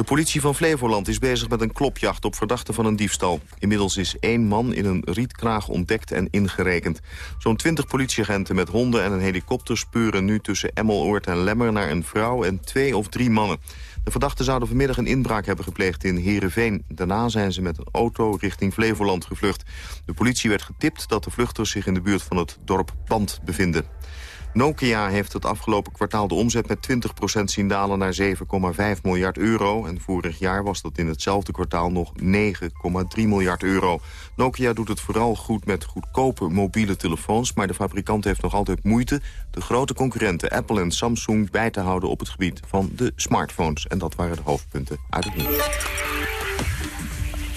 De politie van Flevoland is bezig met een klopjacht op verdachten van een diefstal. Inmiddels is één man in een rietkraag ontdekt en ingerekend. Zo'n twintig politieagenten met honden en een helikopter speuren nu tussen Emmeloord en Lemmer naar een vrouw en twee of drie mannen. De verdachten zouden vanmiddag een inbraak hebben gepleegd in Heerenveen. Daarna zijn ze met een auto richting Flevoland gevlucht. De politie werd getipt dat de vluchters zich in de buurt van het dorp Band bevinden. Nokia heeft het afgelopen kwartaal de omzet met 20% zien dalen naar 7,5 miljard euro. En vorig jaar was dat in hetzelfde kwartaal nog 9,3 miljard euro. Nokia doet het vooral goed met goedkope mobiele telefoons... maar de fabrikant heeft nog altijd moeite de grote concurrenten Apple en Samsung bij te houden op het gebied van de smartphones. En dat waren de hoofdpunten uit het nieuws.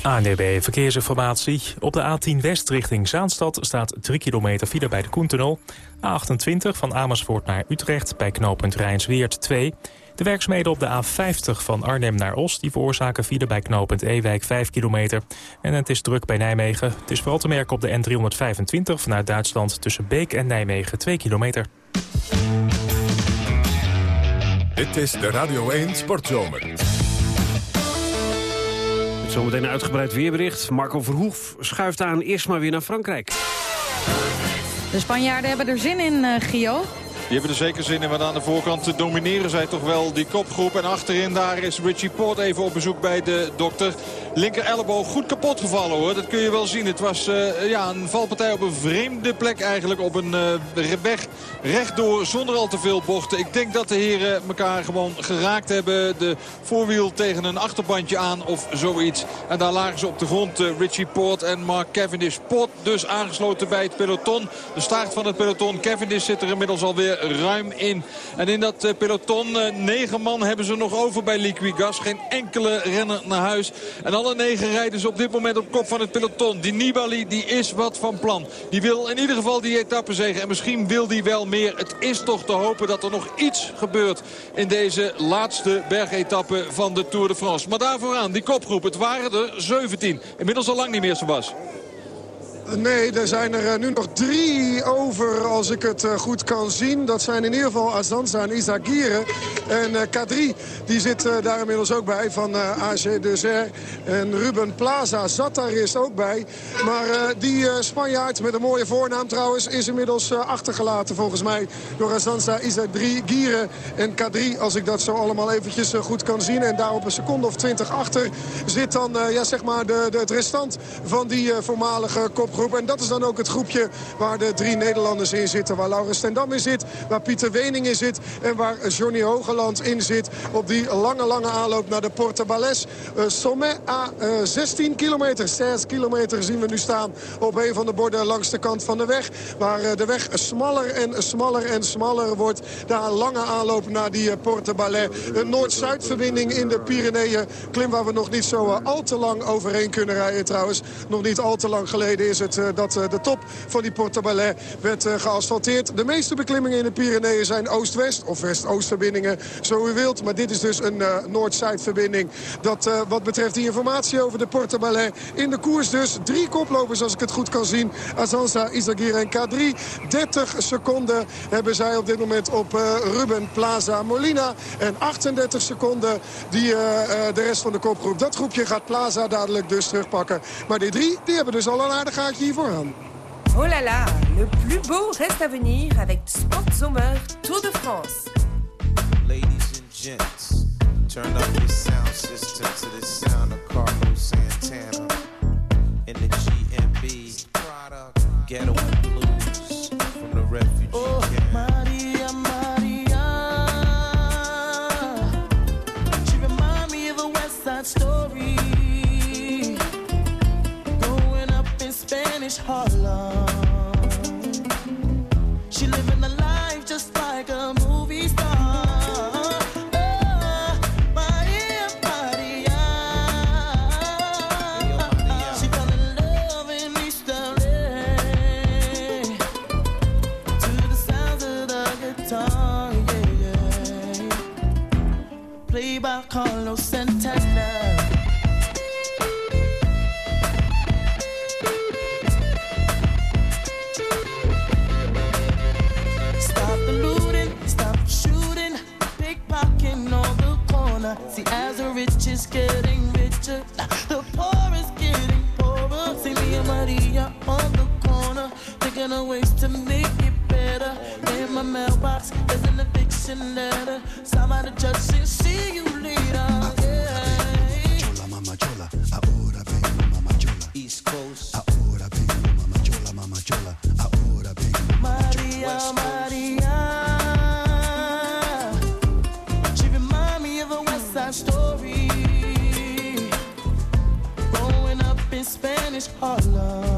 ANDB Verkeersinformatie. Op de A10 West richting Zaanstad staat 3 kilometer file bij de Koentunnel. A28 van Amersfoort naar Utrecht bij knooppunt Rijnsweert 2. De werkzaamheden op de A50 van Arnhem naar Os... die veroorzaken file bij knooppunt Ewijk 5 kilometer. En het is druk bij Nijmegen. Het is vooral te merken op de N325 vanuit Duitsland... tussen Beek en Nijmegen 2 kilometer. Dit is de Radio 1 Sportzomer. Zometeen een uitgebreid weerbericht. Marco Verhoef schuift aan eerst maar weer naar Frankrijk. De Spanjaarden hebben er zin in, uh, Gio. Die hebben er zeker zin in, want aan de voorkant domineren zij toch wel die kopgroep. En achterin daar is Richie Port even op bezoek bij de dokter. Linker elleboog goed kapot gevallen hoor, dat kun je wel zien. Het was uh, ja, een valpartij op een vreemde plek eigenlijk. Op een uh, weg rechtdoor zonder al te veel bochten. Ik denk dat de heren elkaar gewoon geraakt hebben. De voorwiel tegen een achterbandje aan of zoiets. En daar lagen ze op de grond, uh, Richie Port en Mark Cavendish. Port dus aangesloten bij het peloton. De staart van het peloton. Cavendish zit er inmiddels alweer ruim in. En in dat eh, peloton, eh, negen man hebben ze nog over bij Liquigas. Geen enkele renner naar huis. En alle negen rijden ze op dit moment op kop van het peloton. Die Nibali die is wat van plan. Die wil in ieder geval die etappe zeggen. En misschien wil die wel meer. Het is toch te hopen dat er nog iets gebeurt in deze laatste bergetappe van de Tour de France. Maar daarvoor aan, die kopgroep. Het waren er 17. Inmiddels al lang niet meer, Sebas. Nee, er zijn er eh, nu nog drie over als ik het eh, goed kan zien. Dat zijn in ieder geval Azanza en Isagire. En Kadri, die zit daar inmiddels ook bij van AG Deser. En Ruben Plaza zat daar eerst ook bij. Maar die Spanjaard met een mooie voornaam trouwens... is inmiddels achtergelaten volgens mij door Azanza, Isagire en Kadri. Als ik dat zo allemaal eventjes goed kan zien. En daar op een seconde of twintig achter zit dan ja, zeg maar de, de, het restant van die voormalige kopgroep en dat is dan ook het groepje waar de drie Nederlanders in zitten. Waar Laurens Stendam in zit, waar Pieter Wening in zit... en waar Johnny Hogeland in zit op die lange, lange aanloop naar de Porte Balès. Uh, sommet à uh, 16 kilometer, 6 kilometer zien we nu staan op een van de borden langs de kant van de weg. Waar uh, de weg smaller en smaller en smaller wordt. Daar lange aanloop naar die Porte Balais. Een Noord-Zuid-verbinding in de Pyreneeën. Klim waar we nog niet zo al te lang overheen kunnen rijden trouwens. Nog niet al te lang geleden is eh, dat eh, de top van die Porte werd eh, geasfalteerd. De meeste beklimmingen in de Pyreneeën zijn oost-west of west-oost-verbindingen, zo u wilt. Maar dit is dus een Noord-Zuid-verbinding. Dat wat betreft die informatie over de Porte In de koers dus drie koplopers als ik het goed kan zien. Azanza, Izagir en K3. 30 seconden hebben zij op dit moment op Ruben Plaza Molina. En 38 seconden die, de rest van de kopgroep. Dat groepje gaat Plaza dadelijk dus terugpakken. Maar die drie die hebben dus al een aardig Oh là là, le plus beau reste à venir avec Sport Sommer Tour de France. Ladies and gents, turn up your sound system to the sound of Carlos Santana. In the GMB Ghetto Spanish Harlem. Letter. Somebody just said, see you later. Yeah. Chola, mama, chola, ahora vengo, mama, chola. East Coast. Ahora vengo, mama, chola, mama, chola. Ahora vengo, mama, chola. Maria, Maria. story. Growing up in Spanish Harlem.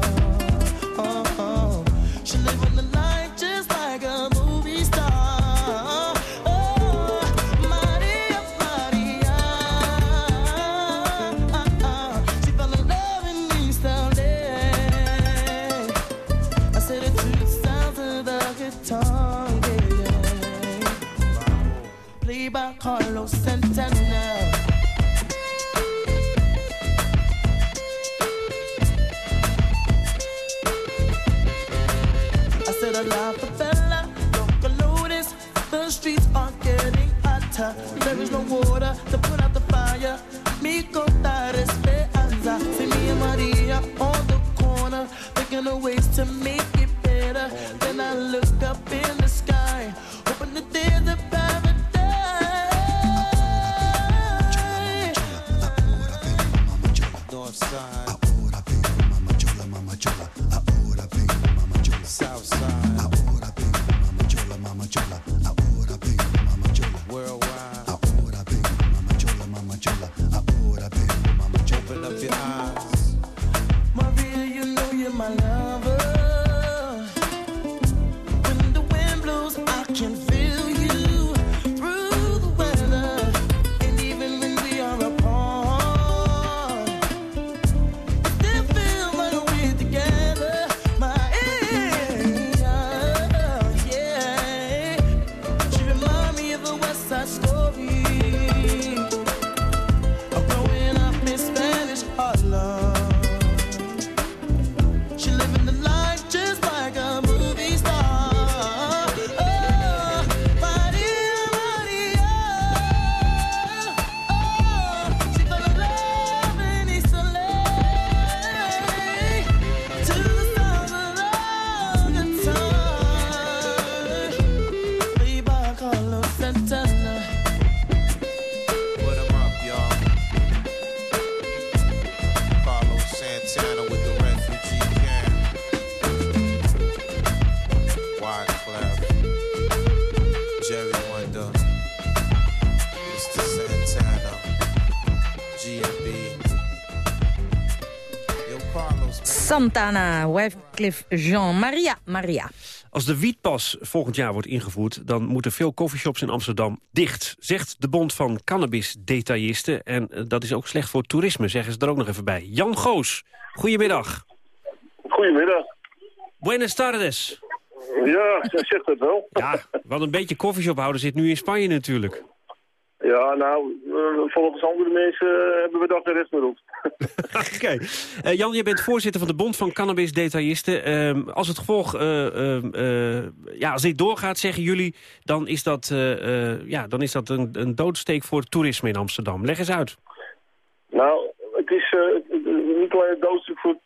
Santana, Wycliffe Jean, Maria, Maria. Als de wietpas volgend jaar wordt ingevoerd... dan moeten veel coffeeshops in Amsterdam dicht, zegt de Bond van Cannabis-detailisten. En eh, dat is ook slecht voor toerisme, zeggen ze er ook nog even bij. Jan Goos, goedemiddag. Goedemiddag. Buenas tardes. Ja, zij zegt het wel. Ja, wat een beetje coffeeshop houden zit nu in Spanje natuurlijk. Ja, nou, eh, volgens andere mensen hebben we dat de rest meer op. Oké. Eh, Jan, je bent voorzitter van de Bond van Cannabis-detailisten. Ehm, als het gevolg, eh, ehm, eh, ja, als dit doorgaat, zeggen jullie... dan is dat, ja, dan is dat een, een doodsteek voor het toerisme in Amsterdam. Leg eens uit. Nou, het is niet alleen de doodsteek voor,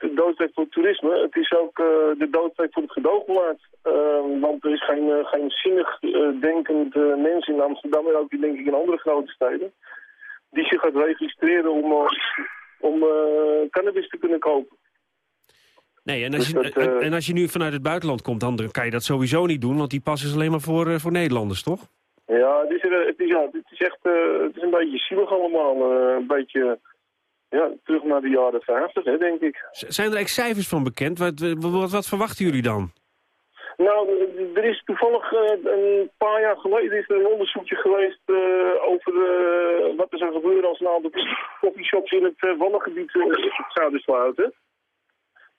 voor het toerisme, het is ook de doodsteek voor het gedoogbeleid. Eh, want er is geen, geen zinnig denkend mens in Amsterdam en ook denk ik in andere grote steden, die zich gaat registreren om, om eh, cannabis te kunnen kopen. Nee, en als, Dus je, dat, eh, en, en als je nu vanuit het buitenland komt, dan kan je dat sowieso niet doen... want die pas is alleen maar voor, eh, voor Nederlanders, toch? Ja, het is, het is, ja, het is echt het is een beetje zielig allemaal. een beetje ja, terug naar de jaren 50, hè, denk ik. Z- Zijn er echt cijfers van bekend? Wat, wat, wat verwachten jullie dan? Nou, er is toevallig eh, een paar jaar geleden is er een onderzoekje geweest eh, over eh, wat er zou gebeuren als een aantal coffeeshops in het uh, Waddengebied eh, zouden sluiten.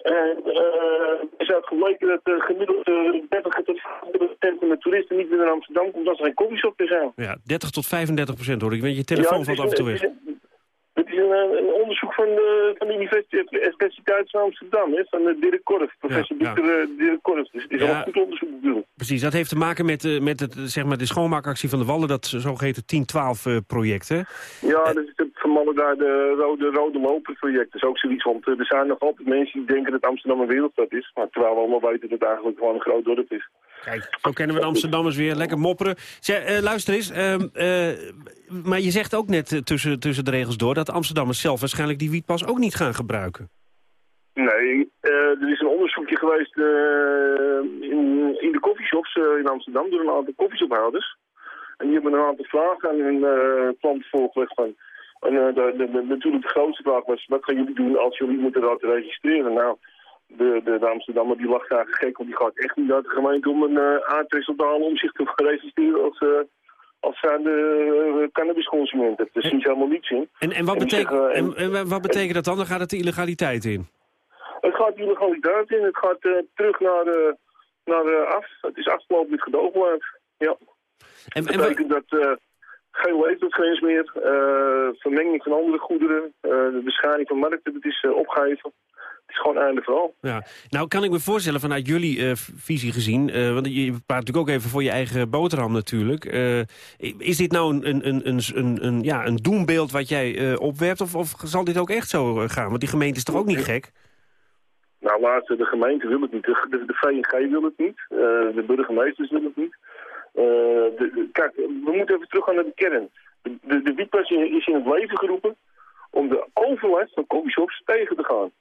En er is uit gebleken dat uh, gemiddeld uh, 30 tot 35% van de toeristen niet meer naar Amsterdam komt als er geen coffeeshop meer zijn. Ja, 30 tot 35 procent hoor ik. Want je telefoon Ja, valt af en toe weg. het is- Het is een, eh, een onderzoek van de, van de Universiteit van Amsterdam, hè, van de Dirk Korf, professor Ja. Dr. eh, Dirk Korf. Dus het is Ja. al een goed onderzoek natuurlijk. Precies, dat heeft te maken met, eh, met het, zeg maar, de schoonmaakactie van de Wallen, dat zogeheten 10-12-project. hè? Ja, dat is het daar de rode, rode loper project. Dat is ook zoiets, want eh, er zijn nog altijd mensen die denken dat Amsterdam een wereldstad is. Maar terwijl we allemaal weten dat het eigenlijk gewoon een groot dorp is. Kijk, zo kennen we de Amsterdammers weer. Lekker mopperen. Eh, luister eens, ehm, eh, maar je zegt ook net eh, tussen, tussen de regels door... dat Amsterdammers zelf waarschijnlijk die wietpas ook niet gaan gebruiken. Nee, er is een onderzoekje geweest in, in de coffeeshops eh, in Amsterdam door een aantal koffieshophouders. En die hebben een aantal vragen aan hun klanten voorgelegd van... En de, de, de- natuurlijk de grootste vraag was, wat gaan jullie doen als jullie moeten laten registreren? Nou, de, de, de Amsterdammer die lacht daar gek, want die gaat echt niet naar de gemeente om een uh, aardwissel te halen om zich te registreren als, eh als zijnde uh, cannabisconsument. Dat zien ze helemaal niet in. En, en, wat, zeggen, en, en wat betekent dat dan? Dan gaat het de illegaliteit in. Het gaat illegaliteit in, het gaat eh, terug naar, de naar de af. Het is afgelopen met gedoogbeleid. Ja. En, dat betekent dat eh, geen leeftijdsgrens meer, eh, vermenging van andere goederen, eh, de beschading van markten, dat is eh, opgeheven. Is gewoon einde vooral. Ja. Nou, kan ik me voorstellen vanuit jullie eh, visie gezien... eh, want je praat natuurlijk ook even voor je eigen boterham natuurlijk. eh, is dit nou een, een, een, een, een, ja, een doembeeld wat jij opwerpt... Of, of zal dit ook echt zo gaan? Want die gemeente is toch ook niet gek? Nou, laatst, de gemeente wil het niet, de, de, de VNG wil het niet, de burgemeesters willen het niet. De, kijk, we moeten even teruggaan naar de kern. De, de, de is in het leven geroepen om de overlast van coffeeshops tegen te gaan.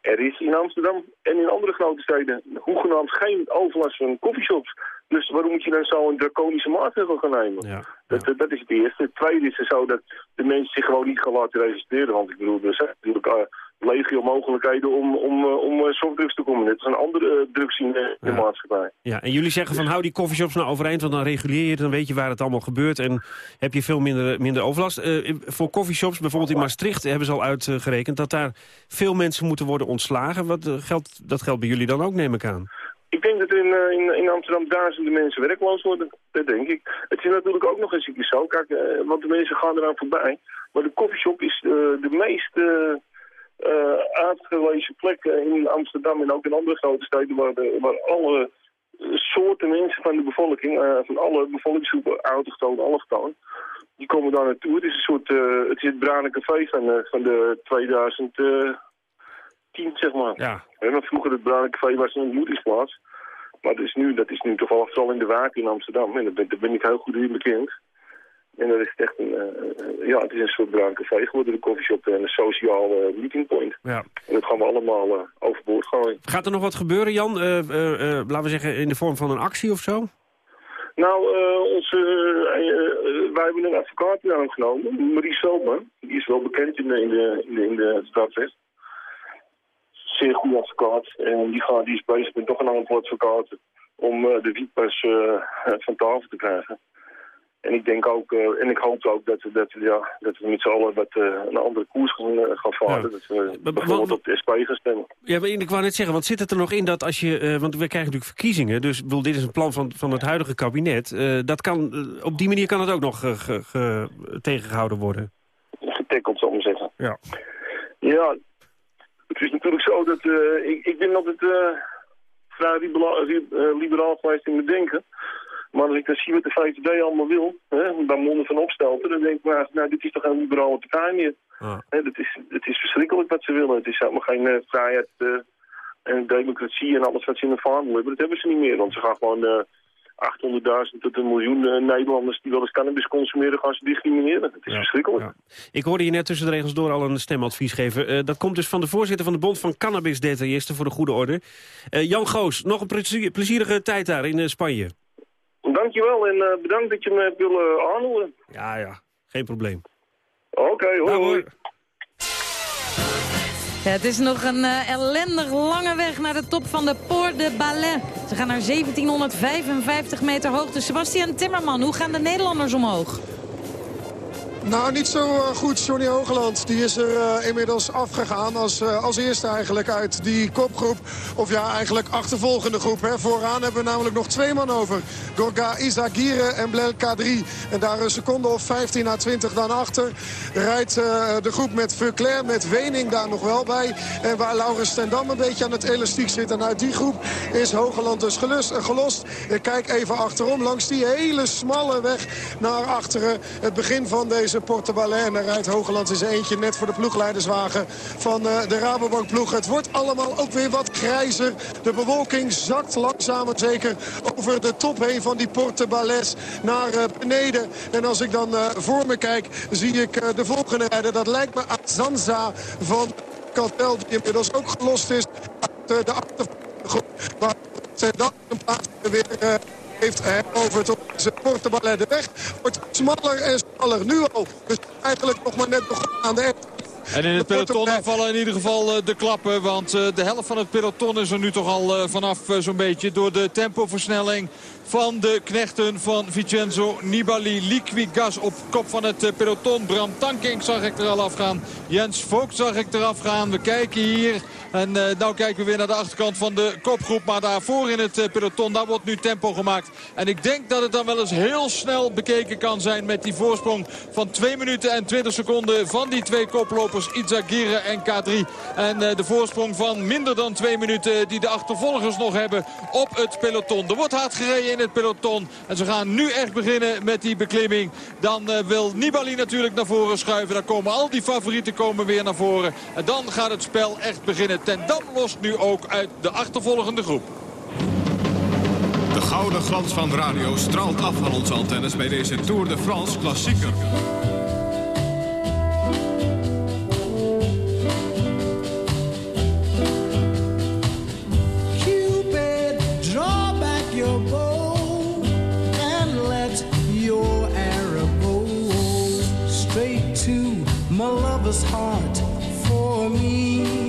Er is in Amsterdam en in andere grote steden hoegenaamd geen overlast van coffeeshops. Dus waarom moet je dan zo een draconische maatregel gaan nemen? Dat, dat, dat is het eerste. Het tweede is het zo dat de mensen zich gewoon niet gaan laten registreren. Want ik bedoel, er zijn natuurlijk uh, legio mogelijkheden om, om, uh, om uh, softdrugs te komen. Net als een andere drugs in de, maatschappij. Ja, en jullie zeggen van hou die coffeeshops nou overeind, want dan reguleer je het, dan weet je waar het allemaal gebeurt en heb je veel minder, minder overlast. Uh, voor coffeeshops, bijvoorbeeld in Maastricht, hebben ze al uitgerekend dat daar veel mensen moeten worden ontslagen. Wat, uh, geldt, dat geldt bij jullie dan ook, neem ik aan. Ik denk dat in, in, in Amsterdam duizenden mensen werkloos worden. Dat denk ik. Het is natuurlijk ook nog eens zo. Kijk, want de mensen gaan eraan voorbij. Maar de koffieshop is uh, de meest uitgelezen plek in Amsterdam en ook in andere grote steden waar, de, waar alle soorten mensen van de bevolking, van alle bevolkingsgroepen, autochtoon, allochtoon, die komen daar naartoe. Het is een soort, het is het Bruine Café van, van de 2000 zeg maar. Ja. En vroeger het Bruine Café was een ontmoetingsplaats. Maar dat is nu, dat is nu toevallig vooral in de Waak in Amsterdam. En daar ben, daar ben ik heel goed in bekend. En dat is echt een, uh, ja, het is een soort bruin café geworden, de koffieshop en een sociaal uh, meeting point. Ja. En dat gaan we allemaal uh, overboord gooien. Gaat er nog wat gebeuren, Jan? laten we zeggen in de vorm van een actie of zo? Nou, onze, wij hebben een advocaat aangenomen, Marie Selman. Die is wel bekend in de, in de, in de, in zeer goed advocaat. En die, gaat, die is bezig met nog een aantal advocaten om de wietpas uh, van tafel te krijgen. En ik denk ook, uh, en ik hoop ook dat, dat, ja, dat we met z'n allen wat, een andere koers gaan, gaan varen. Ja. Dat we bijvoorbeeld op de SP gaan stemmen. Ja, maar ik wou net zeggen, want zit het er nog in dat als je, want we krijgen natuurlijk verkiezingen, dus bedoel, dit is een plan van, van het huidige kabinet. dat kan, op die manier kan het ook nog ge, ge, tegengehouden worden. Getackeld, zal ik maar zeggen. Ja. Ja, het is natuurlijk zo dat ik, ik ben altijd vrij liberaal, liberaal geweest in mijn denken. Maar als ik dan zie wat de VVD allemaal wil, hè, bij monden van opstelten, dan denk ik, maar, nou, dit is toch geen liberale partij meer. Hè, dat is, het is verschrikkelijk wat ze willen. Het is helemaal geen vrijheid en democratie en alles wat ze in de vaandel hebben. Dat hebben ze niet meer, want ze gaan gewoon 800.000 tot een miljoen Nederlanders die wel eens cannabis consumeren, gaan ze discrimineren. Het is ja, verschrikkelijk. Ja. Ik hoorde je net tussen de regels door al een stemadvies geven. Dat komt dus van de voorzitter van de Bond van Cannabis-detailisten voor de goede orde. Jan Goos, nog een plezierige tijd daar in Spanje. Dankjewel en bedankt dat je me hebt willen aanhouden. Ja, ja, geen probleem. Oké, okay, hoi, hoi. Ja, het is nog een uh, ellendig lange weg naar de top van de Port de Balais. Ze gaan naar 1755 meter hoogte. Sebastian Timmerman, hoe gaan de Nederlanders omhoog? Nou, niet zo uh, goed. Johnny Hogeland die is er uh, inmiddels afgegaan als, uh, als eerste eigenlijk uit die kopgroep. Of ja, eigenlijk achtervolgende groep. Hè. Vooraan hebben we namelijk nog twee man over. Gorga Izagire en Blel Kadri. En daar een seconde of 15 à 20 dan achter. Rijdt de groep met Verclair, met Wening daar nog wel bij. En waar Laurens Stendam een beetje aan het elastiek zit. En uit die groep is Hogeland dus gelust, gelost. Ik kijk even achterom langs die hele smalle weg naar achteren. Het begin van deze En daar rijdt Hogeland zijn eentje net voor de ploegleiderswagen van uh, de Rabobank ploeg. Het wordt allemaal ook weer wat grijzer. De bewolking zakt langzaam maar zeker over de top heen van die Porte Balais naar uh, beneden. En als ik dan uh, voor me kijk, zie ik de volgende rijden. Dat lijkt me Azanza van Cantel, die inmiddels ook gelost is uit de achtergroep. Maar dan een plaats weer heeft over tot zijn porteballet. De weg wordt smaller en smaller. Nu al. Dus eigenlijk nog maar net begonnen aan de echt. En in het peloton vallen in ieder geval de klappen. Want de helft van het peloton is er nu toch al vanaf zo'n beetje. Door de tempoversnelling van de knechten van Vincenzo Nibali. Liquigas op kop van het peloton. Bram Tankink zag ik er al afgaan. Jens Vogt zag ik eraf gaan. We kijken hier. En uh, nou kijken we weer naar de achterkant van de kopgroep. Maar daarvoor in het uh, peloton, daar wordt nu tempo gemaakt. En ik denk dat het dan wel eens heel snel bekeken kan zijn met die voorsprong van 2 minuten en 20 seconden van die twee koplopers Izagirre en K3. En de voorsprong van minder dan 2 minuten die de achtervolgers nog hebben op het peloton. Er wordt hard gereden in het peloton. En ze gaan nu echt beginnen met die beklimming. Dan eh, wil Nibali natuurlijk naar voren schuiven. Daar komen al die favorieten komen weer naar voren. En dan gaat het spel echt beginnen. Ten Dam lost nu ook uit de achtervolgende groep. De gouden glans van de radio straalt af van onze antennes bij deze Tour de France klassieker. Cupid, draw back your a lover's heart for me.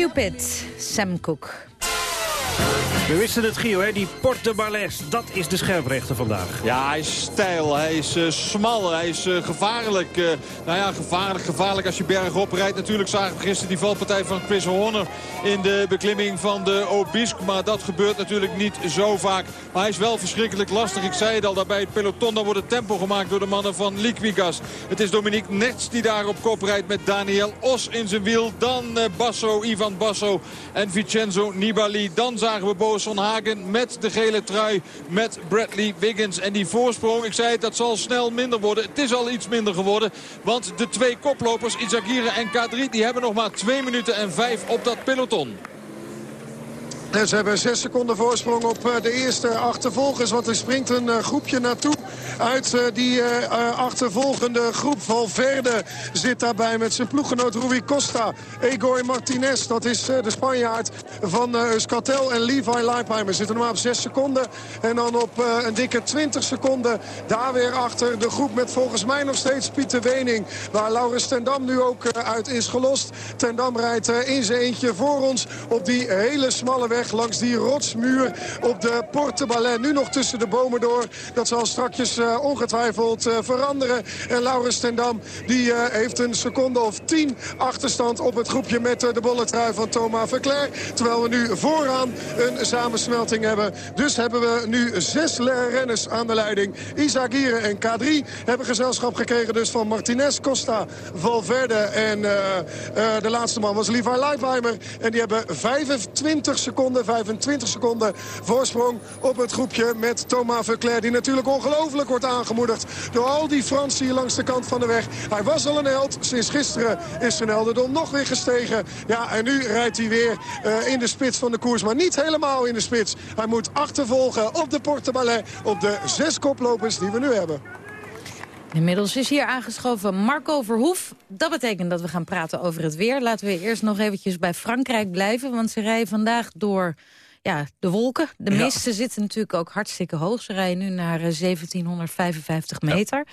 Cupid, Sam Cooke. We wisten het, Gio, hè? die Porte Balles. Dat is de scherprechter vandaag. Ja, hij is stijl, hij is eh, smal, hij is eh, gevaarlijk. Eh, nou ja, gevaarlijk, gevaarlijk als je bergop rijdt. Natuurlijk zagen we gisteren die valpartij van Chris Horner in de beklimming van de Obisque. Maar dat gebeurt natuurlijk niet zo vaak. Maar hij is wel verschrikkelijk lastig. Ik zei het al, daarbij het peloton. Dan wordt het tempo gemaakt door de mannen van Liquigas. Het is Dominique Nertz die daar op kop rijdt met Daniel Os in zijn wiel. Dan Basso, Ivan Basso en Vincenzo Nibali. Dan zagen we Van Hagen met de gele trui met Bradley Wiggins. En die voorsprong, ik zei het, dat zal snel minder worden. Het is al iets minder geworden. Want de twee koplopers, Izagirre en K3, die hebben nog maar 2 minuten en 5 op dat peloton. Ze hebben zes seconden voorsprong op eh, de eerste achtervolgers. Want er springt een eh, groepje naartoe uit eh, die achtervolgende groep. Valverde zit daarbij met zijn ploeggenoot Rui Costa. Egor Martinez, dat is de Spanjaard van Euskaltel. En Levi Leipheimer zitten nog maar op zes seconden. En dan op een dikke 20 seconden daar weer achter de groep met volgens mij nog steeds Pieter Wening. Waar Laurens Tendam nu ook uit is gelost. Tendam rijdt in zijn eentje voor ons op die hele smalle weg langs die rotsmuur op de Porte. Nu nog tussen de bomen door. Dat zal strakjes eh, ongetwijfeld eh, veranderen. En Laurens Tendam die eh, heeft een seconde of tien achterstand op het groepje met de bolle trui van Thomas Verclair. Terwijl we nu vooraan een samensmelting hebben. Dus hebben we nu zes renners aan de leiding. Isagire en K3 hebben gezelschap gekregen dus van Martinez, Costa, Valverde. En de laatste man was Levi Leipheimer. En die hebben 25 seconden, 25 seconden voorsprong op het groepje met Thomas Verclair. Die natuurlijk ongelooflijk wordt aangemoedigd door al die Fransen hier langs de kant van de weg. Hij was al een held. Sinds gisteren is zijn helderdom nog weer gestegen. Ja, en nu rijdt hij weer eh, in de spits van de koers. Maar niet helemaal in de spits. Hij moet achtervolgen op de Porte Balais. Op de zes koplopers die we nu hebben. Inmiddels is hier aangeschoven Marco Verhoef. Dat betekent dat we gaan praten over het weer. Laten we eerst nog eventjes bij Frankrijk blijven. Want ze rijden vandaag door ja, de wolken. De Ja. misten zitten natuurlijk ook hartstikke hoog. Ze rijden nu naar eh, 1755 meter.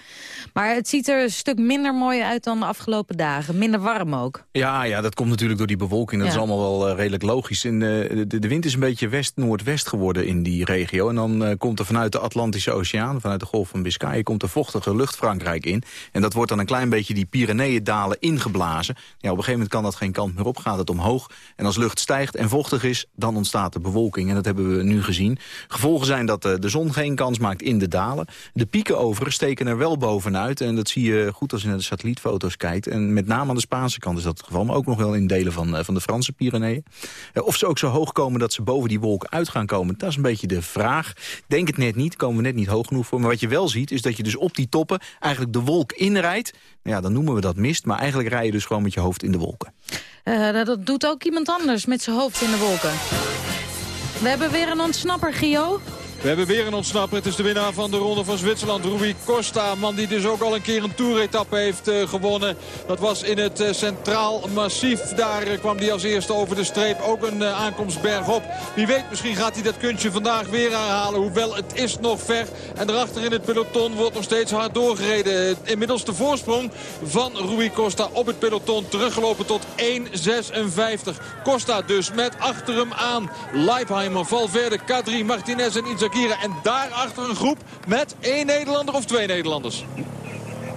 Maar het ziet er een stuk minder mooi uit dan de afgelopen dagen. Minder warm ook. Ja, ja, dat komt natuurlijk door die bewolking. Dat Ja. is allemaal wel eh, redelijk logisch. En, eh, de, de wind is een beetje west-noordwest geworden in die regio. En dan eh, komt er vanuit de Atlantische Oceaan, vanuit de Golf van Biscayen... komt er vochtige lucht Frankrijk in. En dat wordt dan een klein beetje die Pyreneeën-dalen ingeblazen. Ja, op een gegeven moment kan dat geen kant meer op, gaat het omhoog. En als lucht stijgt en vochtig is, dan ontstaat de bewolking. En dat hebben we nu gezien. Gevolgen zijn dat eh, de zon geen kans maakt in de dalen. De pieken overigens steken er wel bovenuit. En dat zie je goed als je naar de satellietfoto's kijkt. En met name aan de Spaanse kant is dat het geval. Maar ook nog wel in delen van, eh, van de Franse Pyreneeën. Eh, of ze ook zo hoog komen dat ze boven die wolken uit gaan komen. Dat is een beetje de vraag. Denk het net niet, komen we net niet hoog genoeg voor. Maar wat je wel ziet is dat je dus op die toppen eigenlijk de wolk inrijdt. Nou ja, dan noemen we dat mist. Maar eigenlijk rij je dus gewoon met je hoofd in de wolken. Eh, dat doet ook iemand anders met zijn hoofd in de wolken. We hebben weer een ontsnapper, Gio. We hebben weer een ontsnapper. Het is de winnaar van de Ronde van Zwitserland, Rui Costa. Man die dus ook al een keer een toeretappe heeft uh, gewonnen. Dat was in het uh, Centraal Massief. Daar uh, kwam hij als eerste over de streep. Ook een aankomst bergop. Wie weet, misschien gaat hij dat kunstje vandaag weer herhalen. Hoewel, het is nog ver. En daarachter in het peloton wordt nog steeds hard doorgereden. Inmiddels de voorsprong van Rui Costa op het peloton. Teruggelopen tot 1.56. Costa dus met achter hem aan. Leipheimer, Valverde, Kadri, Martinez en En daarachter een groep met één Nederlander of twee Nederlanders.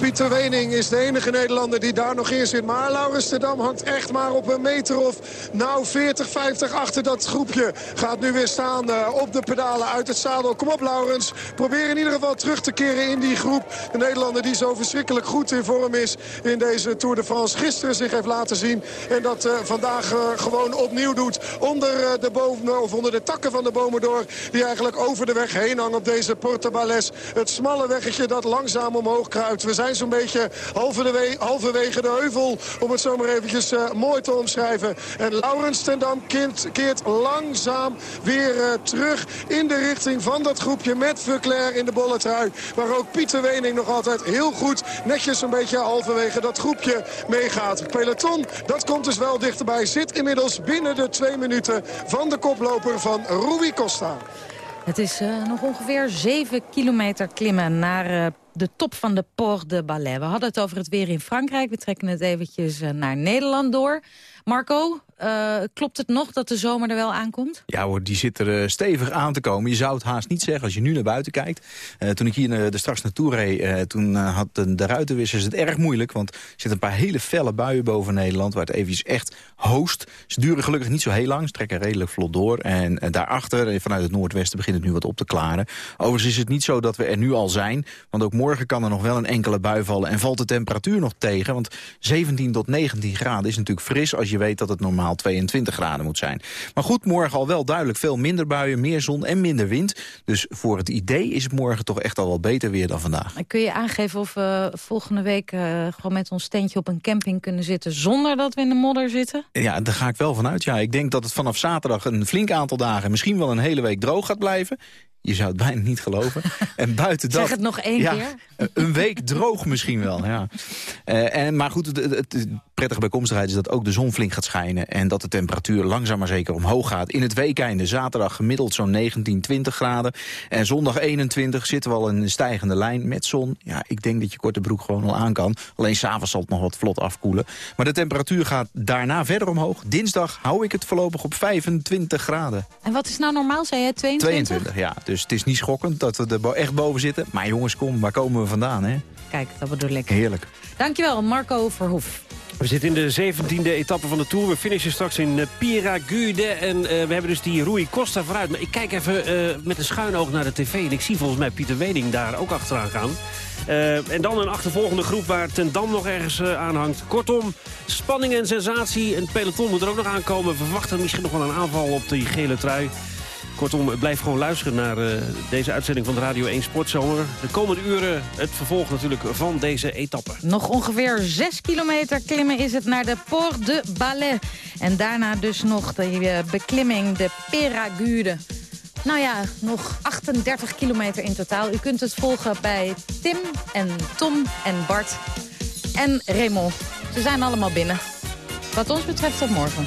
Pieter Wening is de enige Nederlander die daar nog in zit. Maar Laurens de Dam hangt echt maar op een meter of nou 40, 50 achter dat groepje. Gaat nu weer staan uh, op de pedalen uit het zadel. Kom op Laurens. Probeer in ieder geval terug te keren in die groep. De Nederlander die zo verschrikkelijk goed in vorm is in deze Tour de France. Gisteren zich heeft laten zien. En dat uh, vandaag uh, gewoon opnieuw doet. Onder de bomen of onder de takken van de bomen door. Die eigenlijk over de weg heen hangen op deze Portabales. Het smalle weggetje dat langzaam omhoog kruipt. We zijn zo'n beetje halverwege, de heuvel. Om het zomaar eventjes uh, mooi te omschrijven. En Laurens ten Dam keert, langzaam weer uh, terug in de richting van dat groepje met Verclair in de bolle trui. Waar ook Pieter Wening nog altijd heel goed netjes een beetje halverwege dat groepje meegaat. Peloton, dat komt dus wel dichterbij. Zit inmiddels binnen de twee minuten van de koploper van Rui Costa. Het is uh, nog ongeveer 7 kilometer klimmen naar uh, de top van de Port de Balais. We hadden het over het weer in Frankrijk. We trekken het eventjes uh, naar Nederland door. Marco, uh, klopt het nog dat de zomer er wel aankomt? Ja hoor, die zit er uh, stevig aan te komen. Je zou het haast niet zeggen als je nu naar buiten kijkt. Uh, toen ik hier er straks naartoe reed, toen had de, de ruitenwissers het erg moeilijk. Want er zitten een paar hele felle buien boven Nederland... waar het eventjes echt hoost. Ze duren gelukkig niet zo heel lang, ze trekken redelijk vlot door. En daarachter, vanuit het noordwesten, begint het nu wat op te klaren. Overigens is het niet zo dat we er nu al zijn. Want ook morgen kan er nog wel een enkele bui vallen. En valt de temperatuur nog tegen. Want 17 tot 19 graden is natuurlijk fris als je weet dat het normaal 22 graden moet zijn. Maar goed, morgen al wel duidelijk veel minder buien, meer zon en minder wind. Dus voor het idee is het morgen toch echt al wel beter weer dan vandaag. Kun je aangeven of we volgende week uh, gewoon met ons tentje op een camping kunnen zitten... zonder dat we in de modder zitten? Ja, daar ga ik wel vanuit. Ja, ik denk dat het vanaf zaterdag een flink aantal dagen... misschien wel een hele week droog gaat blijven. Je zou het bijna niet geloven. En buiten dat... Zeg het nog één ja, keer. Een week droog misschien wel, ja. Uh, en, maar goed, het, het prettige bijkomstigheid is dat ook de zon flink gaat schijnen... en dat de temperatuur langzaam maar zeker omhoog gaat. In het weekende zaterdag gemiddeld zo'n 19, 20 graden. En zondag 21 zitten we al in een stijgende lijn met zon. Ja, ik denk dat je korte broek gewoon al aan kan. Alleen s'avonds zal het nog wat vlot afkoelen. Maar de temperatuur gaat daarna verder omhoog. Dinsdag hou ik het voorlopig op 25 graden. En wat is nou normaal, zei je? 22? 22, ja. Dus het is niet schokkend dat we er echt boven zitten. Maar jongens, kom, waar komen we vandaan, hè? Kijk, dat bedoel ik. Heerlijk. Dankjewel, Marco Verhoef. We zitten in de 17e etappe van de Tour. We finishen straks in uh, Piragude. En uh, we hebben dus die Rui Costa vooruit. Maar ik kijk even uh, met een schuin oog naar de tv. En ik zie volgens mij Pieter Wening daar ook achteraan gaan. en dan een achtervolgende groep waar Ten Dam nog ergens aan hangt. Kortom, spanning en sensatie. Een peloton moet er ook nog aankomen. We verwachten misschien nog wel een aanval op die gele trui. Kortom, blijf gewoon luisteren naar uh, deze uitzending van de Radio 1 Sportzomer. De komende uren het vervolg natuurlijk van deze etappe. Nog ongeveer 6 kilometer klimmen is het naar de Port de Balais. En daarna dus nog de uh, beklimming, de Peragude. Nou ja, nog 38 kilometer in totaal. U kunt het volgen bij Tim en Tom en Bart en Raymond. Ze zijn allemaal binnen. Wat ons betreft tot morgen.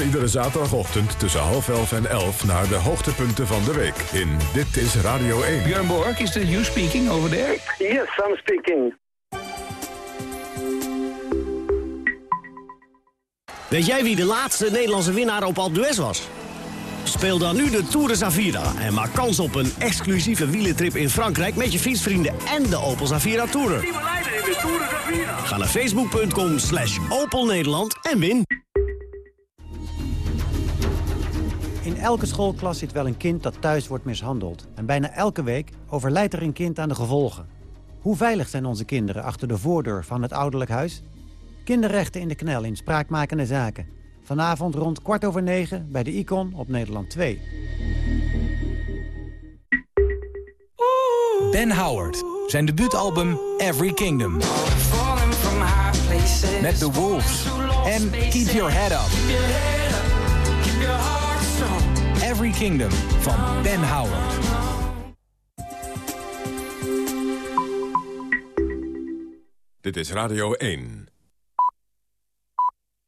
iedere zaterdagochtend tussen half elf en elf... naar de hoogtepunten van de week in Dit is Radio 1. Björn Borg, is that you speaking over there? Yes, I'm speaking. Weet jij wie de laatste Nederlandse winnaar op Alpe d'Huez was? Speel dan nu de Tour de Zavira en maak kans op een exclusieve wielentrip in Frankrijk... met je fietsvrienden en de Opel Zavira Tourer. Ga naar facebook.com slash Opel Nederland en win. Elke schoolklas zit wel een kind dat thuis wordt mishandeld. En bijna elke week overlijdt er een kind aan de gevolgen. Hoe veilig zijn onze kinderen achter de voordeur van het ouderlijk huis? Kinderrechten in de knel in spraakmakende zaken. Vanavond rond kwart over negen bij de Icon op Nederland 2. Ben Howard. Zijn debuutalbum Every Kingdom. Met The Wolves. En Keep Your Head Up. Every Kingdom van Ben Howard. Dit is Radio 1.